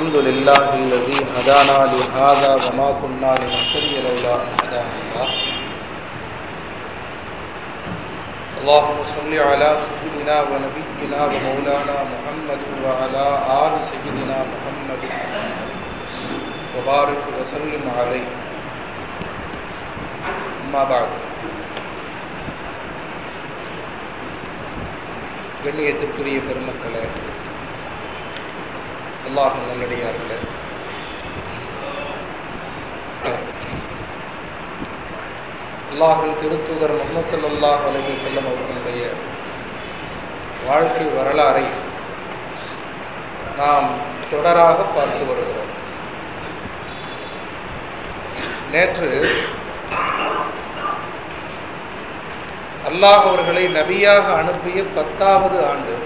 الحمد لله الذي هدانا لهذا وما كنا لنهتدي لولا أن هدانا الله. اللهم صل على سيدنا ونبينا ومولانا محمد وعلى آل سيدنا محمد. وبارك وسلم عليه. أما بعد. கண்ணியத்திற்குரிய பெருமக்களே அல்லாஹ் நல்லடியார்களே. அல்லாஹின் திருத்தூதர் முகமது சல்லாஹ் அலஹி செல்லம் அவர்களுடைய வாழ்க்கை வரலாறை நாம் தொடராக பார்த்து வருகிறோம். நேற்று அல்லாஹ் அவர்களை நபியாக அனுப்பிய பத்தாவது ஆண்டு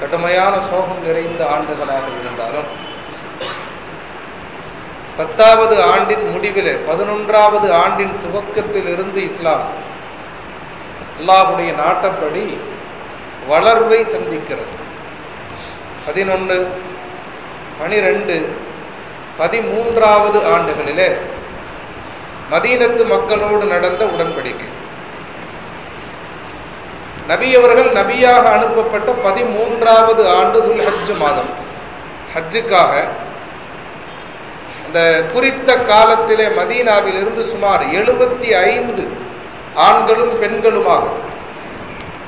கடுமையான சோகம் நிறைந்த ஆண்டுகளாக இருந்தாலும் பத்தாவது ஆண்டின் முடிவிலே பதினொன்றாவது ஆண்டின் துவக்கத்தில் இருந்து இஸ்லாம் அல்லாஹுடைய நாட்டப்படி வளர்வை சந்திக்கிறது. பதினொன்று பனிரெண்டு பதிமூன்றாவது ஆண்டுகளிலே மதீனத்து மக்களோடு நடந்த உடன்படிக்கை. நபி அவர்கள் நபியாக அனுப்பப்பட்ட பதிமூன்றாவது ஆண்டு துல் ஹஜ்ஜு மாதம். ஹஜ்ஜுக்காக அந்த குறித்த காலத்திலே மதீனாவிலிருந்து சுமார் எழுபத்தி ஐந்து ஆண்களும் பெண்களுமாக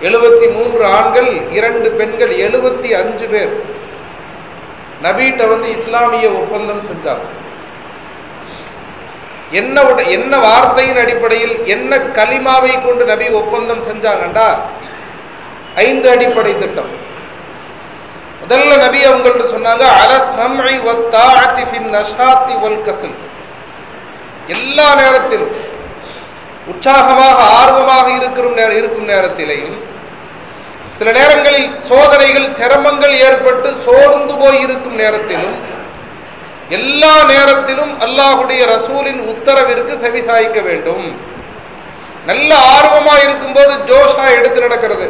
எழுபத்தி மூன்று ஆண்கள் இரண்டு பெண்கள் எழுபத்தி அஞ்சு பேர் நபீட்ட வந்து இஸ்லாமிய ஒப்பந்தம் செஞ்சாங்க என்ன என்ன வார்த்தையின் அடிப்படையில் என்ன கலிமாவை கொண்டு நபி ஒப்பந்தம் செஞ்சாங்கண்டா ஐந்து அடிப்படை திட்டம். முதல்ல நபி அவங்கள்ட்ட சொன்னாங்க அல சம்ஐ வத்தாஅத்தி ஃபின் நஷாத்தி வல் எல்லா நேரத்திலும் உற்சாகமாக ஆர்வமாக இருக்கும் இருக்கும் நேரத்திலேயும் சில நேரங்களில் சோதனைகள் சிரமங்கள் ஏற்பட்டு சோர்ந்து போய் இருக்கும் நேரத்திலும் எல்லா நேரத்திலும் அல்லாஹுடைய ரசூலின் உத்தரவிற்கு செவிசாய்க்க வேண்டும். நல்ல ஆர்வமா இருக்கும்போது ஜோஷா எடுத்து நடக்கிறது.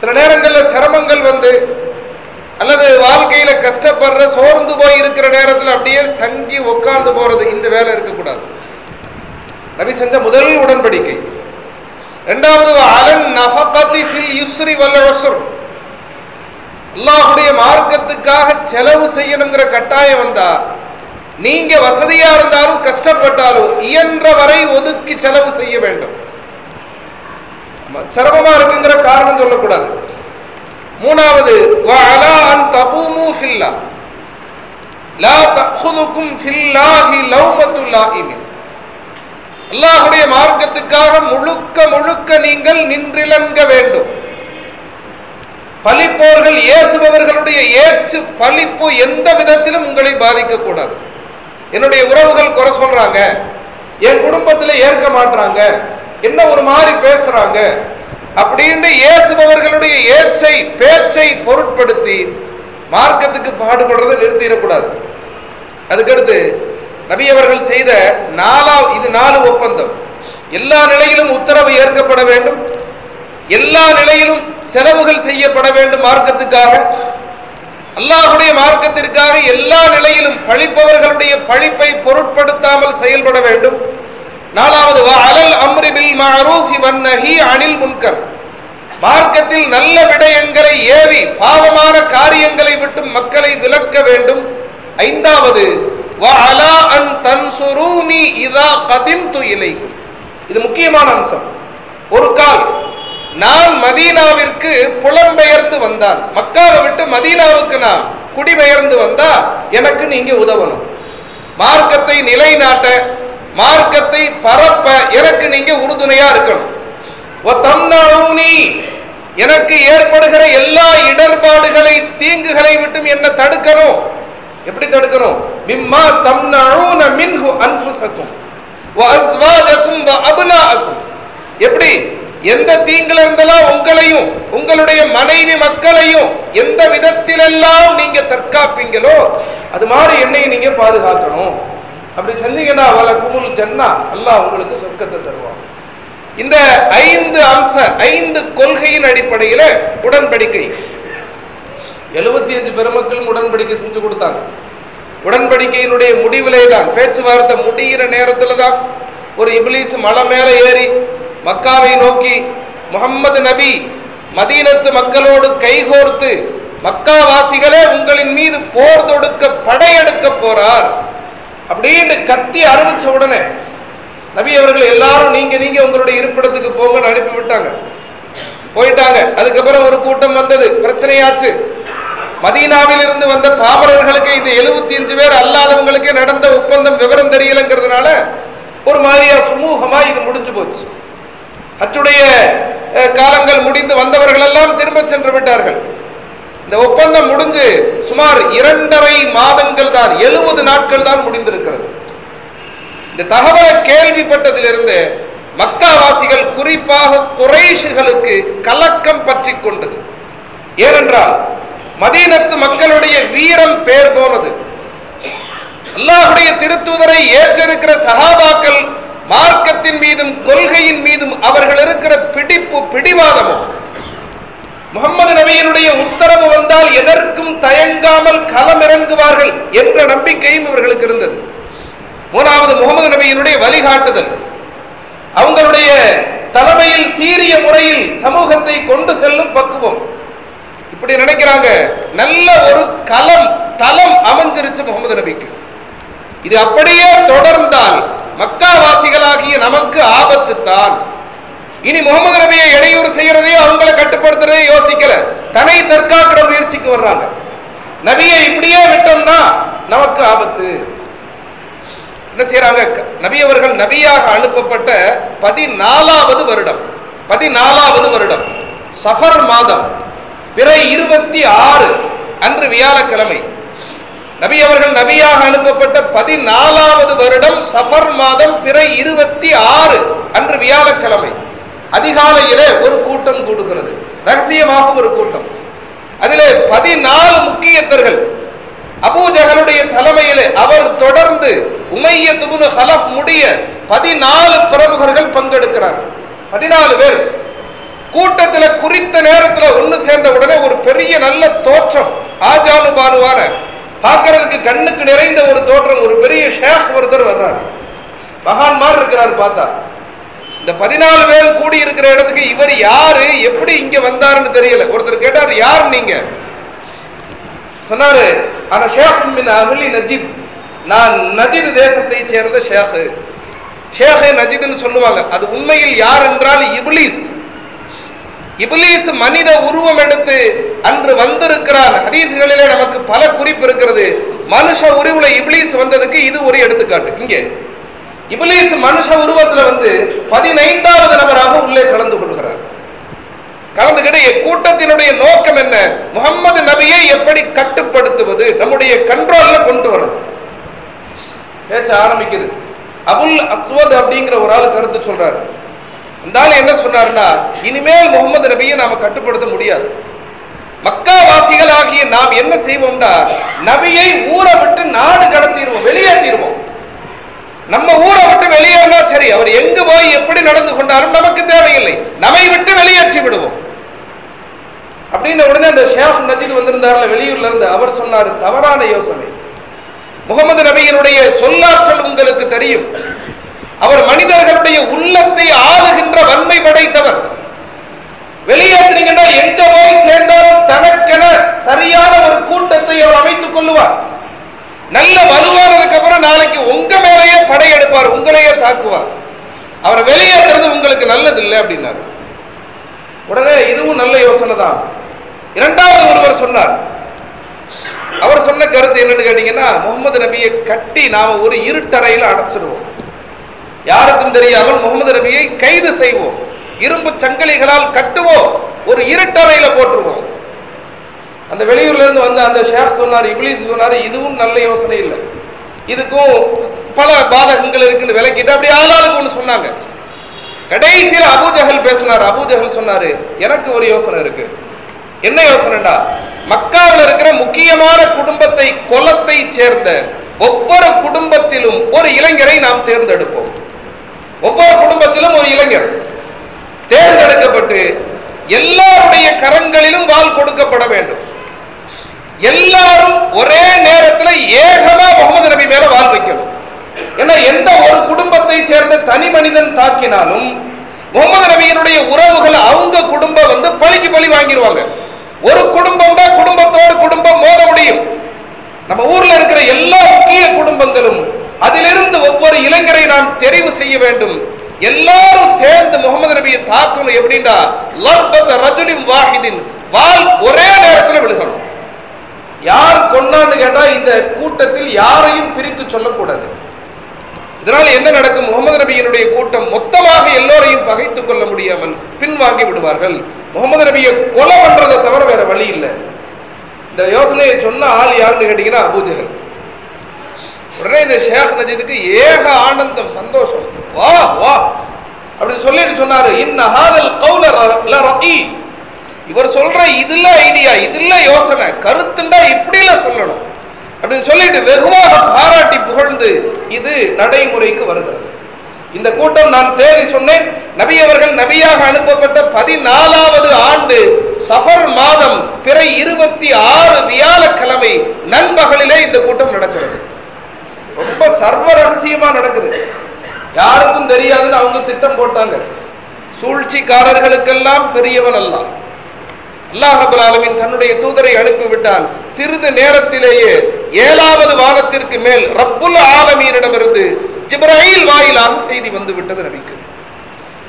சில நேரங்களில் சிரமங்கள் வந்து அல்லது வாழ்க்கையில கஷ்டப்படுற சோர்ந்து போய் இருக்கிற நேரத்தில் அப்படியே சங்கி உட்கார்ந்து போறது இந்த வேலை இருக்கக்கூடாது. நபி செஞ்ச முதல் உடன்படிக்கை. இரண்டாவது அலன் நபகத்தி ஃபில் யுஸ்ரி வல் அல்லாஹுடைய மார்க்கத்துக்காக செலவு செய்யணுங்கிற கட்டாயம் வந்தா நீங்க வசதியா இருந்தாலும் கஷ்டப்பட்டாலும் இயன்ற வரை ஒதுக்கி செலவு செய்ய வேண்டும். சிரமமா இருக்குங்கிற காரணம் சொல்லக்கூடாது. மூணாவது அல்லாஹுடைய அன் ஃபில்லா. லா மார்க்கத்துக்காக முழுக்க முழுக்க நீங்கள் நின்றிலங்க வேண்டும். பழிப்போர்கள் இயேசுபவர்களுடைய ஏச்சு பழிப்பு எந்த விதத்திலும் உங்களை பாதிக்க கூடாது என்னுடைய உறவுகள் குறை சொல்றாங்க என் குடும்பத்தில் ஏற்க மாட்டாங்க என்ன ஒரு மாதிரி பேசுறாங்க அப்படின்னு இயேசுபவர்களுடைய ஏச்சை பேச்சை பொருட்படுத்தி மார்க்கத்துக்கு பாடுபடுறதை நிறுத்திடக்கூடாது. அதுக்கடுத்து நபி அவர்கள் செய்த நாலா இது நாலு ஒப்பந்தம். எல்லா நிலையிலும் உத்தரவு ஏற்கப்பட வேண்டும். எல்லா நிலையிலும் செலவுகள் செய்யப்பட வேண்டும் மார்க்கத்துக்காக. அல்லாஹுடைய மார்க்கத்திற்காக எல்லா நிலையிலும் பழிப்பவர்களுடைய பழிப்பை பொருட்படுத்தாமல் செயல்பட வேண்டும். நாலாவது அலல் அம்ரி பில் வன்னஹி அனில் முன்கர். மார்க்கத்தில் நல்ல விடயங்களை ஏவி பாவமான காரியங்களை விட்டு மக்களை விலக்க வேண்டும். ஐந்தாவது அன் இதா இது முக்கியமான அம்சம். ஒரு கால் நான் மதீனாவிற்கு புலம்பெயர்ந்து வந்தால் மக்காவை விட்டு மதீனாவுக்கு நான் குடிபெயர்ந்து வந்தா எனக்கு நீங்க உதவணும். மார்க்கத்தை நிலைநாட்ட மார்க்கத்தை பரப்ப எனக்கு நீங்க உறுதுணையா இருக்கணும். எனக்கு ஏற்படுகிற எல்லா இடர்பாடுகளை தீங்குகளை விட்டும் என்ன தடுக்கணும். எப்படி தடுக்கணும்? மிம்மா தம்னஊன மின்ஹு அன்புசக்கும் எப்படி? எந்த தீங்குல இருந்தெல்லாம் உங்களையும் உங்களுடைய மனைவி மக்களையும் எந்த விதத்திலெல்லாம் நீங்க தற்காப்பீங்களோ அது மாதிரி என்னையும் நீங்க பாதுகாக்கணும். அப்படி செஞ்சீங்கன்னா அவளை குமுல் சென்னா எல்லாம் உங்களுக்கு சொர்க்கத்தை தருவான். இந்த ஐந்து அம்ச ஐந்து கொள்கையின் அடிப்படையில் உடன்படிக்கை. எழுபத்தி அஞ்சு பெருமக்களும் உடன்படிக்கை செஞ்சு கொடுத்தாங்க. உடன்படிக்கையினுடைய முடிவிலே தான் பேச்சுவார்த்தை முடிகிற நேரத்துல தான் ஒரு இப்லீஸ் மலை மேல ஏறி மக்காவை நோக்கி முகம்மது நபி மதீனத்து மக்களோடு கைகோர்த்து மக்காவாசிகளே உங்களின் மீது போர் தொடுக்க படையெடுக்க போறார். அப்படின்னு கத்தி அறிவிச்ச உடனே நபி அவர்கள் எல்லாரும் நீங்க நீங்க உங்களுடைய இருப்பிடத்துக்கு போங்கன்னு அனுப்பி விட்டாங்க. போயிட்டாங்க. அதுக்கப்புறம் ஒரு கூட்டம் வந்தது. பிரச்சனையாச்சு. மதீனாவில் இருந்து வந்த பாமரர்களுக்கு இந்த எழுபத்தி அஞ்சு பேர் அல்லாதவங்களுக்கே நடந்த ஒப்பந்தம் விவரம் தெரியலங்கிறதுனால ஒரு மாதிரியா சுமூகமா இது முடிஞ்சு போச்சு. அச்சுடைய காலங்கள் முடிந்து வந்தவர்கள் எல்லாம் திரும்ப சென்று விட்டார்கள். இந்த ஒப்பந்தம் முடிஞ்சு சுமார் இரண்டரை மாதங்கள் தான் எழுபது நாட்கள் தான் முடிந்திருக்கிறது. இந்த தகவலை கேள்விப்பட்டதிலிருந்து மக்காவாசிகள் குறிப்பாக குறைஷுகளுக்கு கலக்கம் பற்றி கொண்டது. ஏனென்றால் மதீனத்து மக்களுடைய வீரம் பேர் போனது. அல்லாஹுடைய திருத்தூதரை ஏற்றிருக்கிற சகாபாக்கள் மார்க்கத்தின் மீதும் கொள்கையின் மீதும் அவர்கள் இருக்கிற பிடிப்பு பிடிவாதமும். முகமது நபியினுடைய உத்தரவு வந்தால் எதற்கும் தயங்காமல் களமிறங்குவார்கள் என்ற நம்பிக்கையும் இவர்களுக்கு இருந்தது. மூணாவது முகமது நபியினுடைய வழிகாட்டுதல். அவங்களுடைய தலைமையில் சீரிய முறையில் சமூகத்தை கொண்டு செல்லும் பக்குவம். இப்படி நினைக்கிறாங்க நல்ல ஒரு களம் தளம் அமைஞ்சிருச்சு முகமது நபிக்கு. இது அப்படியே தொடர்ந்தால் மக்காவாசிகளாகிய நமக்கு ஆபத்து தான் இனி முகமது நபியை இடையூறு செய்யறதையோ அவங்கள கட்டுப்படுத்துறதையும் யோசிக்கல. தன்னை தற்காக்கிற முயற்சிக்கு வர்றாங்க. நபியை இப்படியே விட்டோம்னா நமக்கு ஆபத்து. என்ன செய்யறாங்க க- நபி அவர்கள் நபியாக அனுப்பப்பட்ட பதினாலாவது வருடம். பதினாலாவது வருடம். சஃபர் மாதம். பிற இருபத்தி ஆறு அன்று வியாழக்கிழமை. நபி அவர்கள் நபியாக அனுப்பப்பட்ட பதினாலாவது வருடம் சஃபர் மாதம் பிறை இருபத்தி ஆறு அன்று வியாழக்கிழமை. அதிகாலையிலே ஒரு கூட்டம் கூடுகிறது. ரகசியமாக ஒரு கூட்டம். அதிலே பதினாலு முக்கியத்தர்கள். அபூஜகனுடைய தலைமையிலே அவர் தொடர்ந்து உமைய துபுனு ஹலப் முடிய பதினாலு பிரமுகர்கள் பங்கெடுக்கிறார்கள். பதினாலு பேர். கூட்டத்தில் குறித்த நேரத்தில் ஒன்று சேர்ந்த உடனே ஒரு பெரிய நல்ல தோற்றம். ஆஜானுபானுவான பார்க்கறதுக்கு கண்ணுக்கு நிறைந்த ஒரு தோற்றம் ஒரு பெரிய ஷேக் ஒருத்தர் வர்றார். மகான்மார் இருக்கிறார் பார்த்தா. இந்த பதினாலு பேர் கூடி இருக்கிற இடத்துக்கு இவர் யாரு எப்படி இங்க வந்தாருன்னு தெரியல. ஒருத்தர் கேட்டார் யார் நீங்க? சொன்னாரு ஆனா ஷேக் மின் அகலி நஜித் நான் நஜித் தேசத்தை சேர்ந்த ஷேக். ஷேக் நஜித்னு சொல்லுவாங்க. அது உண்மையில் யார் என்றால் இப்லீஸ். இபிலீஸ் மனித உருவம் எடுத்து அன்று வந்திருக்கிறான். ஹதீஸ்களிலே நமக்கு பல குறிப்பு இருக்கிறது. மனுஷ உருவுல இபிலீஸ் வந்ததுக்கு இது ஒரு எடுத்துக்காட்டு. இங்கே. இபிலீஸ் மனுஷ உருவத்துல வந்து பதினைந்தாவது நபராக உள்ளே கலந்து கொள்கிறார். கலந்துகிட்டு கூட்டத்தினுடைய நோக்கம் என்ன? முகம்மது நபியை எப்படி கட்டுப்படுத்துவது? நம்முடைய கண்ட்ரோல்ல கொண்டு வரணும். பேச்ச ஆரம்பிக்குது. அபுல் அஸ்வத் அப்படிங்கிற ஒரு ஆள் கருத்து சொல்றாரு. இருந்தாலும் என்ன சொன்னாருன்னா இனிமேல் முகமது நபியை நாம கட்டுப்படுத்த முடியாது. மக்காவாசிகள் ஆகிய நாம் என்ன செய்வோம்னா நபியை ஊரை விட்டு நாடு கடத்திடுவோம் வெளியேற்றிடுவோம். நம்ம ஊரை விட்டு வெளியேறினா சரி அவர் எங்க போய் எப்படி நடந்து கொண்டாலும் நமக்கு தேவையில்லை. நம்மை விட்டு வெளியேற்றி விடுவோம். அப்படின்னு உடனே அந்த ஷேஃப் நஜீத் வந்திருந்தார்ல வெளியூர்ல இருந்து அவர் சொன்னார் தவறான யோசனை. முகமது நபியினுடைய சொல்லாற்றல் உங்களுக்கு தெரியும். அவர் மனிதர்களுடைய உள்ளத்தை ஆளுகின்ற வன்மை படைத்தவர். வெளியேற்றினீங்கன்னா எங்க போய் சேர்ந்தாலும் தனக்கென சரியான ஒரு கூட்டத்தை அவர் அமைத்துக் கொள்ளுவார். நல்ல வலுவானதுக்கு அப்புறம் நாளைக்கு உங்க மேலேயே படையெடுப்பார் உங்களையே தாக்குவார். அவரை வெளியேற்றுறது உங்களுக்கு நல்லது இல்லை அப்படின்னாரு. உடனே இதுவும் நல்ல யோசனை தான். இரண்டாவது ஒருவர் சொன்னார். அவர் சொன்ன கருத்து என்னன்னு கேட்டீங்கன்னா முகமது நபியை கட்டி நாம ஒரு இருட்டறையில் அடைச்சிருவோம். யாருக்கும் தெரியாமல் முகமது நபியை கைது செய்வோம். இரும்பு சங்கிலிகளால் கட்டுவோம். ஒரு இருட்டறையில போட்டுருவோம். அந்த வெளியூர்ல இருந்து வந்த அந்த ஷேக் சொன்னார் இப்ளீஸ் சொன்னார் இதுவும் நல்ல யோசனை இல்லை. இதுக்கும் பல பாதகங்கள் இருக்குன்னு விளக்கிட்டு அப்படி ஆளாளுக்கு ஒன்று சொன்னாங்க. கடைசியில் அபூஜஹல் பேசினார். அபூஜஹல் சொன்னாரு எனக்கு ஒரு யோசனை இருக்கு. என்ன யோசனைடா மக்காவில் இருக்கிற முக்கியமான குடும்பத்தை குலத்தை சேர்ந்த ஒவ்வொரு குடும்பத்திலும் ஒரு இளைஞரை நாம் தேர்ந்தெடுப்போம். ஒவ்வொரு குடும்பத்திலும் ஒரு இளைஞர். தேர்ந்தெடுக்கப்பட்டு எல்லாருடைய கரங்களிலும் வாள் கொடுக்கப்பட வேண்டும். எல்லாரும் ஒரே நேரத்தில் ஏகமா முகமது நபி மேல வால் வைக்கணும். ஏன்னா எந்த ஒரு குடும்பத்தை சேர்ந்த தனி மனிதன் தாக்கினாலும் முகமது நபியினுடைய உறவுகள் அவங்க குடும்பம் வந்து பழிக்கு பழி வாங்கிடுவாங்க. ஒரு குடும்பம் தான் குடும்பத்தோடு குடும்பம் மோத முடியும். நம்ம ஊர்ல இருக்கிற எல்லா முக்கிய குடும்பங்களும் அதிலிருந்து ஒவ்வொரு இளைஞரை நாம் தெரிவு செய்ய வேண்டும். எல்லாரும் சேர்ந்து முகமது நபியை தாக்கணும் எப்படின்னா லர்பத் ரஜுலின் வாஹிதின் வால் ஒரே நேரத்தில் விழுகணும். யார் கொண்டான்னு கேட்டா இந்த கூட்டத்தில் யாரையும் பிரித்து சொல்லக்கூடாது. இதனால் என்ன நடக்கும்? முகமது நபியினுடைய கூட்டம் மொத்தமாக எல்லோரையும் பகைத்துக் கொள்ள முடியாமல் பின்வாங்கி விடுவார்கள். முகமது நபியை கொலை பண்றதை தவிர வேற வழி இல்லை. இந்த யோசனையை சொன்ன ஆள் யாருன்னு கேட்டீங்கன்னா அபூஜகல் உடனே இந்த ஷேக் நஜீதுக்கு ஏக ஆனந்தம் சந்தோஷம். வா வா. அப்படின்னு சொல்லிட்டு சொன்னாரு இன்ன ஹாதல் கௌல இவர் சொல்ற இதுல ஐடியா இதுல யோசனை கருத்துண்டா இப்படில சொல்லணும். அப்படின்னு சொல்லிட்டு வெகுவாக பாராட்டி புகழ்ந்து இது நடைமுறைக்கு வருகிறது. இந்த கூட்டம் நான் தேதி சொன்னேன் நபி அவர்கள் நபியாக அனுப்பப்பட்ட பதினாலாவது ஆண்டு சபர் மாதம் பிற இருபத்தி ஆறு வியாழக்கிழமை நண்பகலிலே இந்த கூட்டம் நடக்கிறது. ரொம்ப சர்வ ரகசியமா நடக்குது. யாருக்கும் தெரியாதுன்னு அவங்க திட்டம் போட்டாங்க. சூழ்ச்சிக்காரர்களுக்கெல்லாம் பெரியவன் அல்ல அல்லாஹ் ரபுல் ஆலமின் தன்னுடைய தூதரை அனுப்பிவிட்டான். சிறிது நேரத்திலேயே ஏழாவது வானத்திற்கு மேல் ரப்புல் ஆலமீனிடமிருந்து ஜிப்ராயில் வாயிலாக செய்தி வந்து விட்டது நபிக்கு.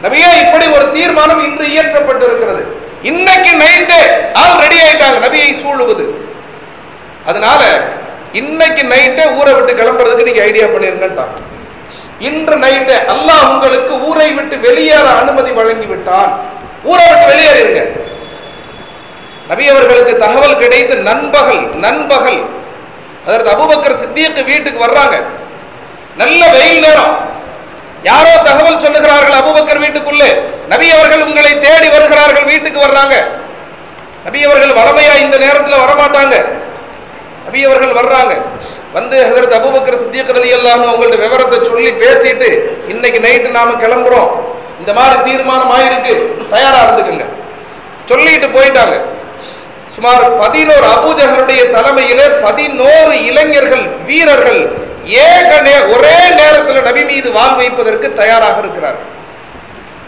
நபியா இப்படி ஒரு தீர்மானம் இன்று இயற்றப்பட்டிருக்கிறது. இன்னைக்கு நைட்டு ஆள் ரெடி ஆயிட்டாங்க. நபியை சூழுவது. அதனால இன்னைக்கு நைட்டே ஊரை விட்டு கிளம்புறதுக்கு நீங்க ஐடியா பண்ணிருங்கட்டாங்க இன்று நைட்டு அல்லாஹ் உங்களுக்கு ஊரை விட்டு வெளியேற அனுமதி வழங்கி விட்டான் ஊரை விட்டு வெளியேறிடுங்க நபி அவர்களுக்கு தகவல் கிடைத்து நண்பகல் நண்பகல். அதற்கு அபுபக்கர் சித்தியக்கு வீட்டுக்கு வர்றாங்க. நல்ல வெயில் நேரம். யாரோ தகவல் சொல்லுகிறார்கள் அபுபக்கர் வீட்டுக்குள்ளே. நபி அவர்கள் உங்களை தேடி வருகிறார்கள் வீட்டுக்கு வர்றாங்க. நபி அவர்கள் வளமையா இந்த நேரத்தில் வரமாட்டாங்க. நபி அவர்கள் வர்றாங்க. வந்து ஹதரத் அபுபக்கர் சித்தியக் ரலியல்லாஹு அவங்கள்ட்ட விவரத்தை சொல்லி பேசிட்டு இன்னைக்கு நைட்டு நாம கிளம்புறோம். இந்த மாதிரி தீர்மானம் ஆயிருக்கு. தயாரா இருந்துக்குங்க. சொல்லிட்டு போயிட்டாங்க. சுமார் பதினோரு அபூஜகளுடைய தலைமையிலே பதினோரு இளைஞர்கள் வீரர்கள் ஏக நே- ஒரே நேரத்தில் நபி மீது வாழ் வைப்பதற்கு தயாராக இருக்கிறார்கள்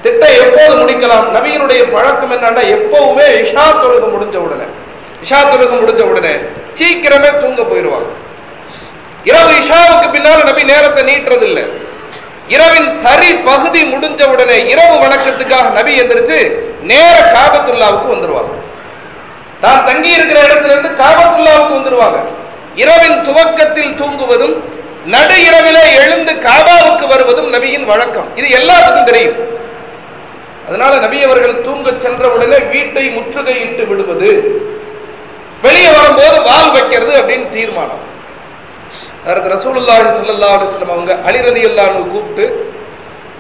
திட்டம் எப்போது முடிக்கலாம்? நபியினுடைய பழக்கம் என்னன்னா எப்பவுமே இஷா தொழுகை முடிஞ்ச உடனே. இஷா தொழுகை முடிஞ்ச உடனே. சீக்கிரமே தூங்க போயிடுவாங்க இரவு இஷாவுக்கு பின்னால நபி நேரத்தை நீட்டுறது இரவின் சரி பகுதி முடிஞ்ச உடனே இரவு வணக்கத்துக்காக நபி எந்திரிச்சு நேர காபத்துல்லாவுக்கு வந்துருவாங்க. தான் தங்கி இருக்கிற இடத்துல இருந்து காபத்துல்லாவுக்கு வந்துருவாங்க. இரவின் துவக்கத்தில் தூங்குவதும் நடு இரவிலே எழுந்து காபாவுக்கு வருவதும் நபியின் வழக்கம். இது எல்லாத்துக்கும் தெரியும். அதனால நபி அவர்கள் தூங்க சென்ற உடனே வீட்டை முற்றுகையிட்டு விடுவது வெளியே வரும்போது வால் வைக்கிறது அப்படின்னு தீர்மானம். அதற்கு ரசூலுல்லாஹி ஸல்லல்லாஹு அலைஹி அவங்க அலிரதி ரலியல்லாஹு கூப்பிட்டு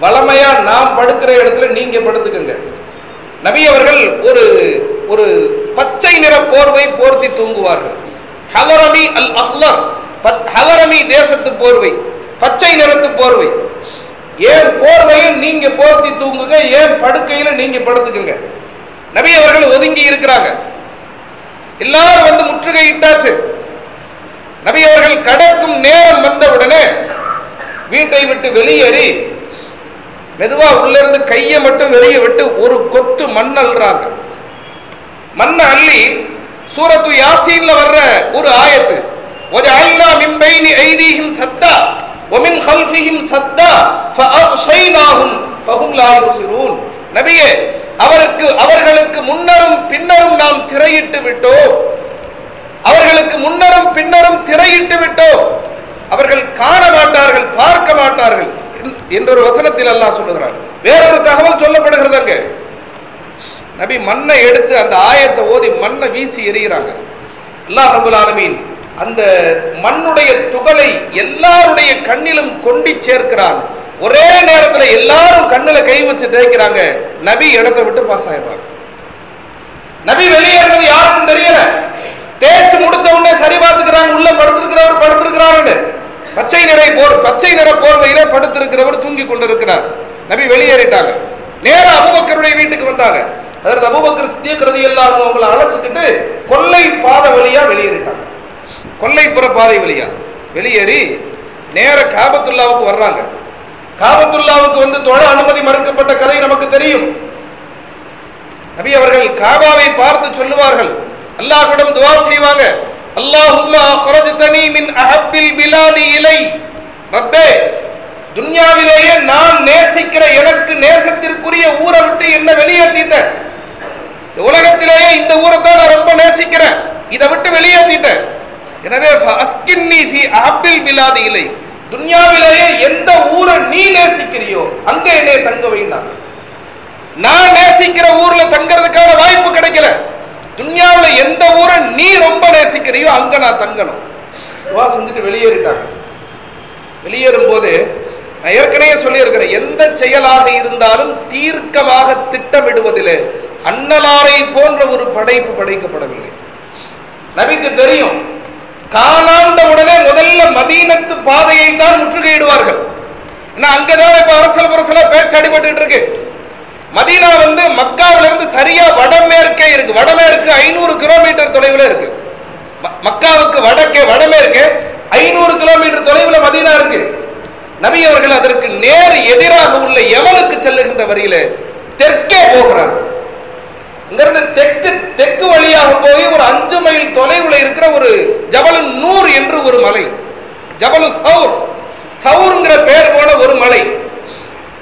வளமையா நாம் படுக்கிற இடத்துல நீங்க படுத்துக்கங்க. நபி அவர்கள் ஒரு ஒரு பச்சை நிற போர்வை போர்த்தி தூங்குவார்கள். ஹலரமி அல் அஹ்லர் பத்- ஹலரமி தேசத்து போர்வை பச்சை நிறத்து போர்வை. ஏன் போர்வையில் நீங்க போர்த்தி தூங்குங்க ஏன் படுக்கையில நீங்க படுத்துக்குங்க? நபி அவர்கள் ஒதுங்கி இருக்கிறாங்க. எல்லாரும் வந்து முற்றுகையிட்டாச்சு நபி அவர்கள் கடக்கும் நேரம் வந்தவுடனே வீட்டை விட்டு வெளியேறி மெதுவா உள்ள இருந்து கையை மட்டும் வெளியே விட்டு ஒரு கொத்து மண் அள்ளுறாங்க மண்ணை அள்ளி சூரத்து யாசீன்ல வர்ற ஒரு ஆயத்து وَجَعَلْنَا مِنْ بَيْنِ أَيْدِيهِمْ سَدًّا وَمِنْ خَلْفِهِمْ سَدًّا فَأَغْشَيْنَاهُمْ فَهُمْ لَا يُبْصِرُونَ நபியே அவருக்கு அவர்களுக்கு முன்னரும் பின்னரும் நாம் திரையிட்டு விட்டோம். அவர்களுக்கு முன்னரும் பின்னரும் திரையிட்டு விட்டோம். அவர்கள் காண மாட்டார்கள் பார்க்க மாட்டார்கள் என்- என்றொரு வசனத்தில் அல்லாஹ் சொல்லுகிறான். வேறொரு தகவல் சொல்லப்படுகிறது அங்கே. நபி மண்ணை எடுத்து அந்த ஆயத்தை ஓதி மண்ணை வீசி எறிகிறாங்க. அல்லாஹ் ரபுல் ஆலமீன் அந்த மண்ணுடைய துகளை எல்லாருடைய கண்ணிலும் கொண்டு சேர்க்கிறான். ஒரே நேரத்துல எல்லாரும் கண்ணுல கை வச்சு தேய்க்கிறாங்க. நபி இடத்தை விட்டு பாஸ் ஆயிடுறாங்க நபி வெளியேறது யாருக்கும் தெரியல. தேய்ச்சி முடிச்ச உடனே சரி பார்த்துக்கிறாங்க உள்ள படுத்திருக்கிறவர் படுத்திருக்கிறாருன்னு. பச்சை நிறை போர் பச்சை நிற போர்வையில படுத்திருக்கிறவர் தூங்கி கொண்டிருக்கிறார். நபி வெளியேறிட்டாங்க. நேர அபுபக்கருடைய வீட்டுக்கு வந்தாங்க. அதற்கு அபுபக்கர் சித்திக் எல்லாரும் அவங்களை அழைச்சிக்கிட்டு கொள்ளை பாதை வழியா வெளியேறிட்டாங்க. கொல்லைப்புற பாதை வழியா வெளியேறி நேர காபத்துல்லாவுக்கு வர்றாங்க. காபத்துல்லாவுக்கு வந்து தொழ அனுமதி மறுக்கப்பட்ட கதை நமக்கு தெரியும். நபி அவர்கள் காபாவை பார்த்து சொல்லுவார்கள். அல்லாஹ்விடம் துவா செய்வாங்க. அல்லாஹும்ம அக்ரஜ்தனி மின் அஹப்பில் பிலாதி இலை. ரப்பே துன்யாவிலேயே நான் நேசிக்கிற எனக்கு நேசத்திற்குரிய ஊரை விட்டு என்ன வெளியேற்றிட்டேன் உலகத்திலேயே இந்த ஊரை தான் நான் ரொம்ப நேசிக்கிறேன். இதை விட்டு வெளியேற்றிட்டேன் எனவே அஸ்கின்னி இலை. துன்யாவிலேயே எந்த ஊரை நீ நேசிக்கிறியோ அங்க என்னைய தங்க வைண்டாங்க நான் நேசிக்கிற ஊர்ல தங்கறதுக்கான வாய்ப்பு கிடைக்கல. துன்யாவில எந்த ஊரை நீ ரொம்ப நேசிக்கிறியோ அங்க நான் தங்கணும். துவா செஞ்சுட்டு வெளியேறிட்டாங்க வெளியேறும் போது நான் ஏற்கனவே சொல்லியிருக்கிறேன் எந்த செயலாக இருந்தாலும் தீர்க்கமாக திட்டமிடுவதில் அன்னலாரை போன்ற ஒரு படைப்பு படைக்கப்படவில்லை. நபிக்கு தெரியும் காணாண்ட உடனே முதல்ல மதீனத்து பாதையை தான் முற்றுகையிடுவார்கள். ஏன்னா அங்கதான் இப்ப அரசல் புரசலா பேச்சு அடிபட்டு இருக்கு. மதீனா வந்து மக்காவில இருந்து சரியா வடமேற்கே இருக்கு. வடமேற்கு ஐநூறு கிலோமீட்டர் தொலைவில் இருக்கு. மக்காவுக்கு வடக்கே வடமேற்கே ஐநூறு கிலோமீட்டர் தொலைவில் மதீனா இருக்கு. நபி அவர்கள் அதற்கு நேர் எதிராக உள்ள எவனுக்கு செல்லுகின்ற வரியில தெற்கே போகிறார்கள். இங்கிருந்து தெற்கு தெற்கு வழியாக போய் ஒரு அஞ்சு மைல் தொலைவில் இருக்கிற ஒரு ஜபலு நூறு என்று ஒரு மலை. ஜபலு சவுர். சவுருங்கிற பேர் போன ஒரு மலை.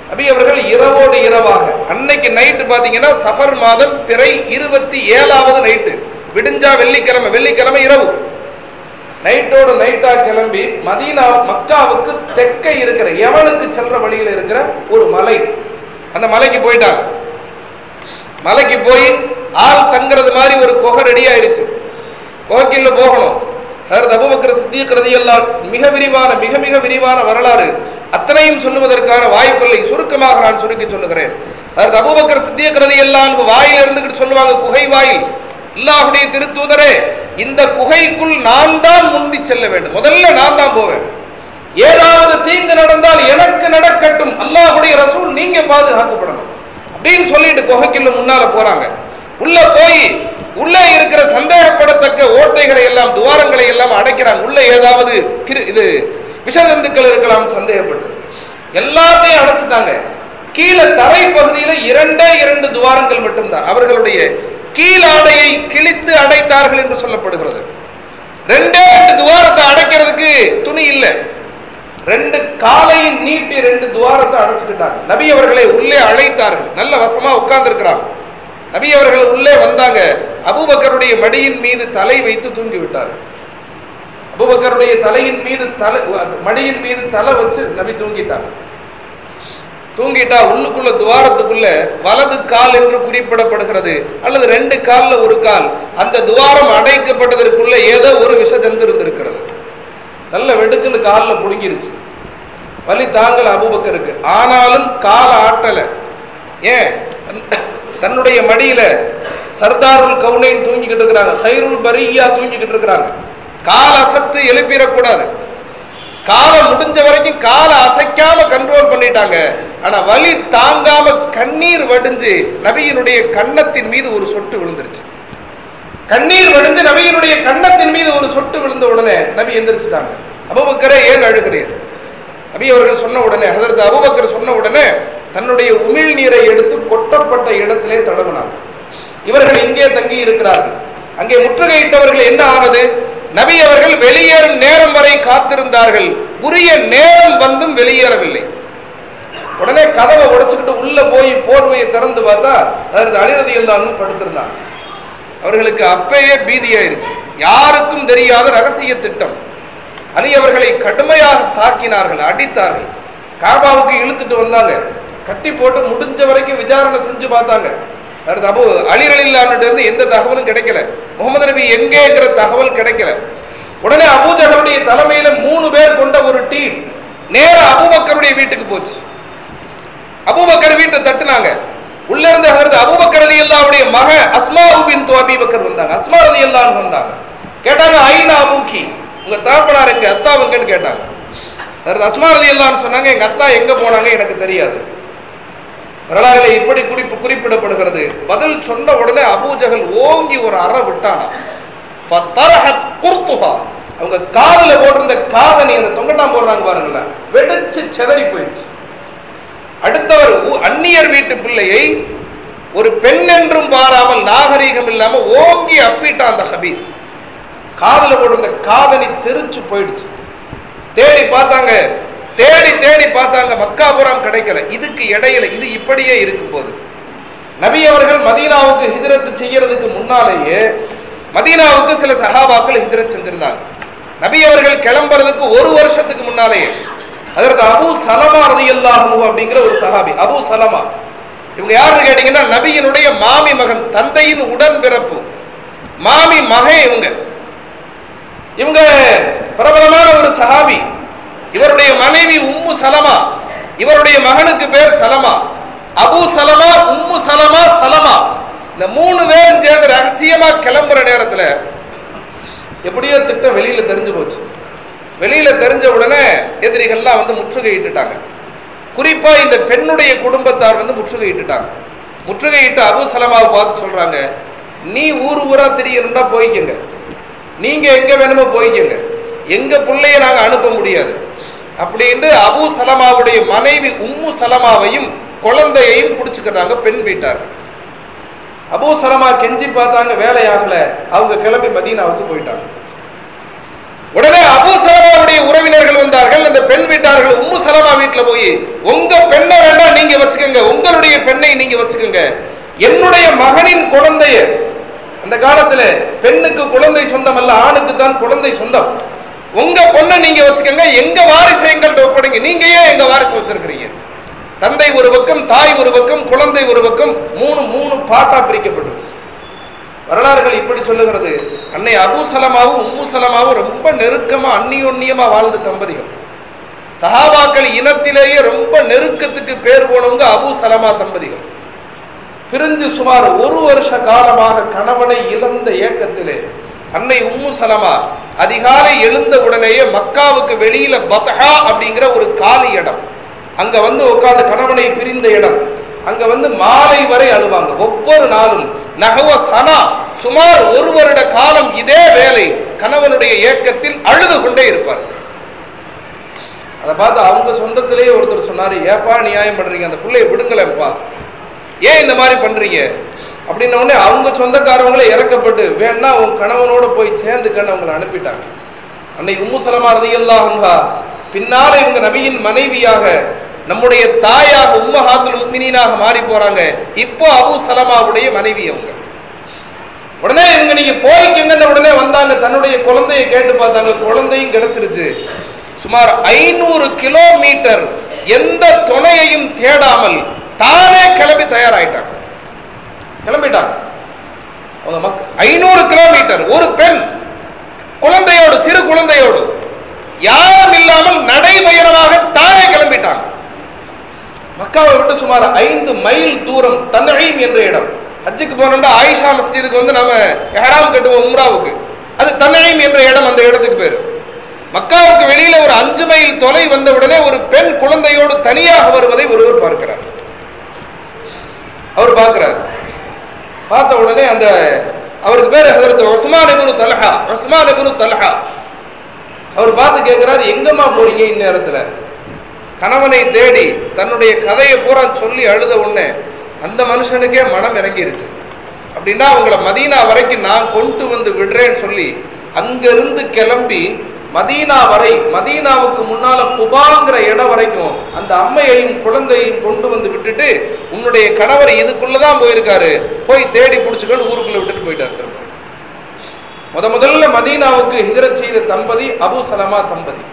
நபி அவர்கள் இரவோடு இரவாக. அன்னைக்கு நைட்டு பார்த்தீங்கன்னா சஃபர் மாதம் பிறை இருபத்தி ஏழாவது நைட்டு விடிஞ்சா வெள்ளிக்கிழமை வெள்ளிக்கிழமை இரவு. நைட்டோடு நைட்டா கிளம்பி மதீனா மக்காவுக்கு தெற்கே இருக்கிற எவனுக்கு செல்ற வழியில் இருக்கிற ஒரு மலை. அந்த மலைக்கு போயிட்டாங்க. மலைக்கு போய் ஆள் தங்குறது மாதிரி ஒரு குகை ரெடி ஆயிடுச்சு. குகைக்குள்ள போகணும். ஹரத் அபுபக்கர் சித்திக் மிக விரிவான மிக மிக விரிவான வரலாறு அத்தனையும் சொல்லுவதற்கான வாய்ப்பில்லை. சுருக்கமாக நான் சுருக்கி சொல்லுகிறேன். ஹரத் அபுபக்கர் சித்திக் ரலியல்லாஹு வாயில் இருந்துகிட்டு சொல்லுவாங்க குகை வாயில் அல்லாஹ்வுடைய திருத்தூதரே இந்த குகைக்குள் நான் தான் முந்தி செல்ல வேண்டும். முதல்ல நான் தான் போவேன். ஏதாவது தீங்கு நடந்தால் எனக்கு நடக்கட்டும். அல்லாஹுடைய ரசூல் நீங்க பாதுகாக்கப்படணும். அப்படின்னு சொல்லிட்டு குகைக்குள்ள முன்னால போறாங்க. உள்ள போய் உள்ளே இருக்கிற சந்தேகப்படத்தக்க ஓட்டைகளை எல்லாம் துவாரங்களை எல்லாம் அடைக்கிறாங்க உள்ள ஏதாவது இது விஷதந்துக்கள் இருக்கலாம் சந்தேகப்பட்டு. எல்லாத்தையும் அடைச்சிட்டாங்க. கீழே தரை பகுதியில இரண்டே இரண்டு துவாரங்கள் மட்டும்தான். அவர்களுடைய கீழாடையை கிழித்து அடைத்தார்கள் என்று சொல்லப்படுகிறது. ரெண்டே ரெண்டு துவாரத்தை அடைக்கிறதுக்கு துணி இல்லை. ரெண்டு காலையும் நீட்டி ரெண்டு துவாரத்தை அடைச்சுக்கிட்டாங்க. நபி அவர்களை உள்ளே அழைத்தார்கள். நல்ல வசமா உட்கார்ந்துருக்கிறாங்க. நபி அவர்கள் உள்ளே வந்தாங்க. அபூபக்கருடைய மடியின் மீது தலை வைத்து தூங்கி விட்டார்கள் அபூபக்கருடைய தலையின் மீது தலை அது மடியின் மீது தலை வச்சு நபி தூங்கிட்டாங்க. தூங்கிட்டா உள்ளுக்குள்ள துவாரத்துக்குள்ள வலது கால் என்று குறிப்பிடப்படுகிறது. அல்லது ரெண்டு காலில் ஒரு கால். அந்த துவாரம் அடைக்கப்பட்டதற்குள்ள ஏதோ ஒரு விஷ ஜந்து இருந்திருக்கிறது. நல்ல வெடுக்குன்னு காலில் பிடுங்கிருச்சு. வலி தாங்கல அபூபக்கருக்கு. ஆனாலும் கால ஆட்டலை. ஏன்? தன்னுடைய மடியில சர்தாருல் கவுனைன் தூங்கிக்கிட்டு இருக்கிறாங்க. ஹைருல் பரியா தூங்கிக்கிட்டு இருக்கிறாங்க. கால அசத்து எழுப்பிடக்கூடாது. காலம் முடிஞ்ச வரைக்கும் காலை அசைக்காம கண்ட்ரோல் பண்ணிட்டாங்க. ஆனா வலி தாங்காம கண்ணீர் வடிஞ்சு நபியினுடைய கன்னத்தின் மீது ஒரு சொட்டு விழுந்துருச்சு. கண்ணீர் வடிந்து நபியினுடைய கன்னத்தின் மீது ஒரு சொட்டு விழுந்த உடனே நபி எந்திரிச்சிட்டாங்க. அபுபக்கரை ஏன் அழுகிறீர்? நபி அவர்கள் சொன்ன உடனே அதற்கு அபுபக்கர் சொன்ன உடனே தன்னுடைய உமிழ் நீரை எடுத்து கொட்டப்பட்ட இடத்திலே தடவினார். இவர்கள் இங்கே தங்கி இருக்கிறார்கள். அங்கே முற்றுகையிட்டவர்கள் என்ன ஆனது? நபி அவர்கள் வெளியேறும் நேரம் வரை காத்திருந்தார்கள். உரிய நேரம் வந்தும் வெளியேறவில்லை. உடனே கதவை உடைச்சுக்கிட்டு உள்ள போய் போர்வையை திறந்து பார்த்தா அதற்கு அழிரதி இல்லாமல் படுத்திருந்தாங்க அவர்களுக்கு அப்பயே பீதியாயிருச்சு. யாருக்கும் தெரியாத ரகசிய திட்டம். அலி அவர்களை கடுமையாக தாக்கினார்கள் அடித்தார்கள். காபாவுக்கு இழுத்துட்டு வந்தாங்க. கட்டி போட்டு முடிஞ்ச வரைக்கும் விசாரணை செஞ்சு பார்த்தாங்க. அடுத்து அபு அலிரலில்லான்ட்டு இருந்து எந்த தகவலும் கிடைக்கல. முகமது நபி எங்கேங்கிற தகவல் கிடைக்கல. உடனே அபூஜகளுடைய தலைமையில மூணு பேர் கொண்ட ஒரு டீம் நேர அபுபக்கருடைய வீட்டுக்கு போச்சு. அபுபக்கர் வீட்டை தட்டுனாங்க. உள்ள இருந்த ஹதரத் அபூபக்கர் அல்லாவுடைய மக அஸ்மா துவாபி பக்கர் வந்தாங்க. அஸ்மா ரலியல்லாஹு வந்தாங்க. கேட்டாங்க ஐநா அபூக்கி உங்க தாப்பனார் எங்க அத்தா எங்கன்னு கேட்டாங்க. ஹசரத் அஸ்மா ரலியல்லாஹு சொன்னாங்க எங்க அத்தா எங்க போனாங்க எனக்கு தெரியாது. வரலாறுல இப்படி குறிப்பு குறிப்பிடப்படுகிறது. பதில் சொன்ன உடனே அபூஜகல் ஓங்கி ஒரு அற விட்டானா ஃபத்தரஹத் அவங்க காதல போட்டிருந்த காதணி அந்த தொங்கட்டாம் போடுறாங்க பாருங்களேன் வெடிச்சு செதறி போயிடுச்சு அடுத்தவர் அந்நியர் வீட்டு பிள்ளையை ஒரு பெண் என்றும் பாராமல் நாகரீகம் இல்லாம ஓங்கி அப்பிட்டான் அந்த ஹபீஸ் காதல போடுங்க காதலி தெரிச்சு போயிடுச்சு. தேடி பார்த்தாங்க தேடி தேடி பார்த்தாங்க மக்காபுரம் கிடைக்கல. இதுக்கு இடையில இது இப்படியே இருக்கும் போது நபி அவர்கள் மதீனாவுக்கு ஹிதிரத்து செய்யறதுக்கு முன்னாலேயே மதீனாவுக்கு சில சகாபாக்கள் ஹிஜ்ரத் செஞ்சிருந்தாங்க. நபி அவர்கள் கிளம்புறதுக்கு ஒரு வருஷத்துக்கு முன்னாலேயே அதற்கு அபு சலமா ரதியல்லாஹு அப்படிங்கிற ஒரு சஹாபி அபு சலமா. இவங்க யாருன்னு கேட்டீங்கன்னா நபியினுடைய மாமி மகன் தந்தையின் உடன் பிறப்பு மாமி மகன் இவங்க. இவங்க பிரபலமான ஒரு சஹாபி. இவருடைய மனைவி உம்மு சலமா. இவருடைய மகனுக்கு பேர் சலமா. அபு சலமா உம்மு சலமா சலமா. இந்த மூணு பேரும் சேர்ந்து ரகசியமா கிளம்புற நேரத்துல எப்படியோ திட்டம் வெளியில தெரிஞ்சு போச்சு. வெளியில தெரிஞ்ச உடனே எதிரிகள்லாம் வந்து முற்றுகையிட்டுட்டாங்க. குறிப்பா இந்த பெண்ணுடைய குடும்பத்தார் வந்து முற்றுகையிட்டுட்டாங்க. முற்றுகையிட்டு அபு சலமாவை பார்த்து சொல்றாங்க நீ ஊர் ஊரா தெரியணும்னா போய்க்கங்க. நீங்க எங்க வேணுமோ போய்க்கங்க. எங்க பிள்ளைய நாங்க அனுப்ப முடியாது. அப்படின்னு அபு சலமாவுடைய மனைவி உம்மு சலமாவையும் குழந்தையையும் பிடிச்சுக்கிறாங்க பெண் வீட்டார். அபு சலமா கெஞ்சி பார்த்தாங்க வேலையாகல. அவங்க கிளம்பி மதீனாவுக்கு போயிட்டாங்க. உடனே அபு சலமாவுடைய உறவினர்கள் வந்தார்கள். அந்த பெண் வீட்டார்கள் உம்மு சலமா வீட்டுல போய் உங்க பெண்ணை வேண்டாம் நீங்க வச்சுக்கோங்க. உங்களுடைய பெண்ணை நீங்க வச்சுக்கோங்க. என்னுடைய மகனின் குழந்தைய. அந்த காலத்துல பெண்ணுக்கு குழந்தை சொந்தம் அல்ல ஆணுக்கு தான் குழந்தை சொந்தம். உங்க பொண்ணை நீங்க வச்சுக்கோங்க. எங்க வாரிசை எங்கள்கிட்ட ஒப்படைங்க. நீங்க ஏன் எங்க வாரிசு வச்சிருக்கிறீங்க? தந்தை ஒரு பக்கம் தாய் ஒரு பக்கம் குழந்தை ஒரு பக்கம் மூணு மூணு பாட்டா பிரிக்கப்பட்டுருச்சு. வரலாறுகள் இப்படி சொல்லுகிறது. அன்னை அபுசலமாவும் உம்முசலமாவும் ரொம்ப நெருக்கமாக அந்நியோன்னியமா வாழ்ந்த தம்பதிகள். சஹாபாக்கள் இனத்திலேயே ரொம்ப நெருக்கத்துக்கு பேர் போனவங்க அபு சலமா தம்பதிகள். பிரிஞ்சு சுமார் ஒரு வருஷ காலமாக கணவனை இழந்த ஏக்கத்திலே அன்னை உம்மு சலமா அதிகாலை எழுந்த உடனேயே மக்காவுக்கு வெளியில பத்ஹா அப்படிங்கிற ஒரு காலி இடம். அங்க வந்து உட்கார்ந்து கணவனை பிரிந்த இடம். அங்க வந்து மாலை வரை அழுவாங்க. ஒவ்வொரு நாளும். நகவ சனா சுமார் ஒரு வருட காலம் இதே வேலை கணவனுடைய ஏக்கத்தில் அழுது கொண்டே இருப்பார். அதை பார்த்து அவங்க சொந்தத்திலேயே ஒருத்தர் சொன்னாரு ஏப்பா நியாயம் பண்றீங்க அந்த பிள்ளைய விடுங்களேன்ப்பா. ஏன் இந்த மாதிரி பண்றீங்க? அப்படின்ன உடனே அவங்க சொந்தக்காரவங்களே இறக்கப்பட்டு வேணா உன் கணவனோட போய் சேர்ந்துக்கன்னு அவங்களை அனுப்பிட்டாங்க. அன்னை உம்முசலமா ரதியல்லாஹா பின்னால இவங்க நபியின் மனைவியாக நம்முடைய தாயாக உம்மஹாத்துல் முக்மினீனாக மாறி போறாங்க. இப்போ அபு சலமாவுடைய மனைவி அவங்க. உடனே இவங்க நீங்க போய்க்குங்கன்னு உடனே வந்தாங்க. தன்னுடைய குழந்தையை கேட்டு பார்த்தாங்க. குழந்தையும் கிடைச்சிருச்சு. சுமார் ஐநூறு கிலோமீட்டர் எந்த துணையையும் தேடாமல் தானே கிளம்பி தயாராயிட்டாங்க. கிளம்பிட்டாங்க. அவங்க மக்க ஐநூறு கிலோமீட்டர். ஒரு பெண். குழந்தையோடு சிறு குழந்தையோடு. யாரும் இல்லாமல் நடைபயணமாக தானே கிளம்பிட்டாங்க. மக்காவை விட்டு சுமார் ஐந்து மைல் தூரம் தன்ஹீம் என்ற இடம். ஹஜ்ஜுக்கு போனோம்னா ஆயிஷா மஸ்ஜிதுக்கு வந்து நாம எஹராம் கட்டுவோம் உம்ராவுக்கு. அது தன்ஹீம் என்ற இடம் அந்த இடத்துக்கு பேரு. மக்காவுக்கு வெளியில ஒரு அஞ்சு மைல் தொலை வந்த உடனே ஒரு பெண் குழந்தையோடு தனியாக வருவதை ஒருவர் பார்க்கிறார். அவர் பார்க்கிறார். பார்த்த உடனே அந்த அவருக்கு பேர் ஹதரத் உஸ்மான் இப்னு தல்ஹா உஸ்மான் இப்னு தல்ஹா. அவர் பார்த்து கேட்கிறார் எங்கம்மா போறீங்க இந்நேரத்துல? கணவனை தேடி தன்னுடைய கதையை பூரா சொல்லி அழுத உடனே அந்த மனுஷனுக்கே மனம் இறங்கிருச்சு. அப்படின்னா அவங்கள மதீனா வரைக்கும் நான் கொண்டு வந்து விடுறேன்னு சொல்லி அங்கிருந்து கிளம்பி மதீனா வரை மதீனாவுக்கு முன்னால குபாங்கிற இடம் வரைக்கும் அந்த அம்மையையும் குழந்தையையும் கொண்டு வந்து விட்டுட்டு உன்னுடைய கணவர் இதுக்குள்ளதான் போயிருக்காரு. போய் தேடி பிடிச்சுக்கொண்டு ஊருக்குள்ள விட்டுட்டு போயிட்டு திரும்ப. முத முதல்ல மதீனாவுக்கு ஹிஜரத் செய்த தம்பதி அபு சலமா தம்பதி.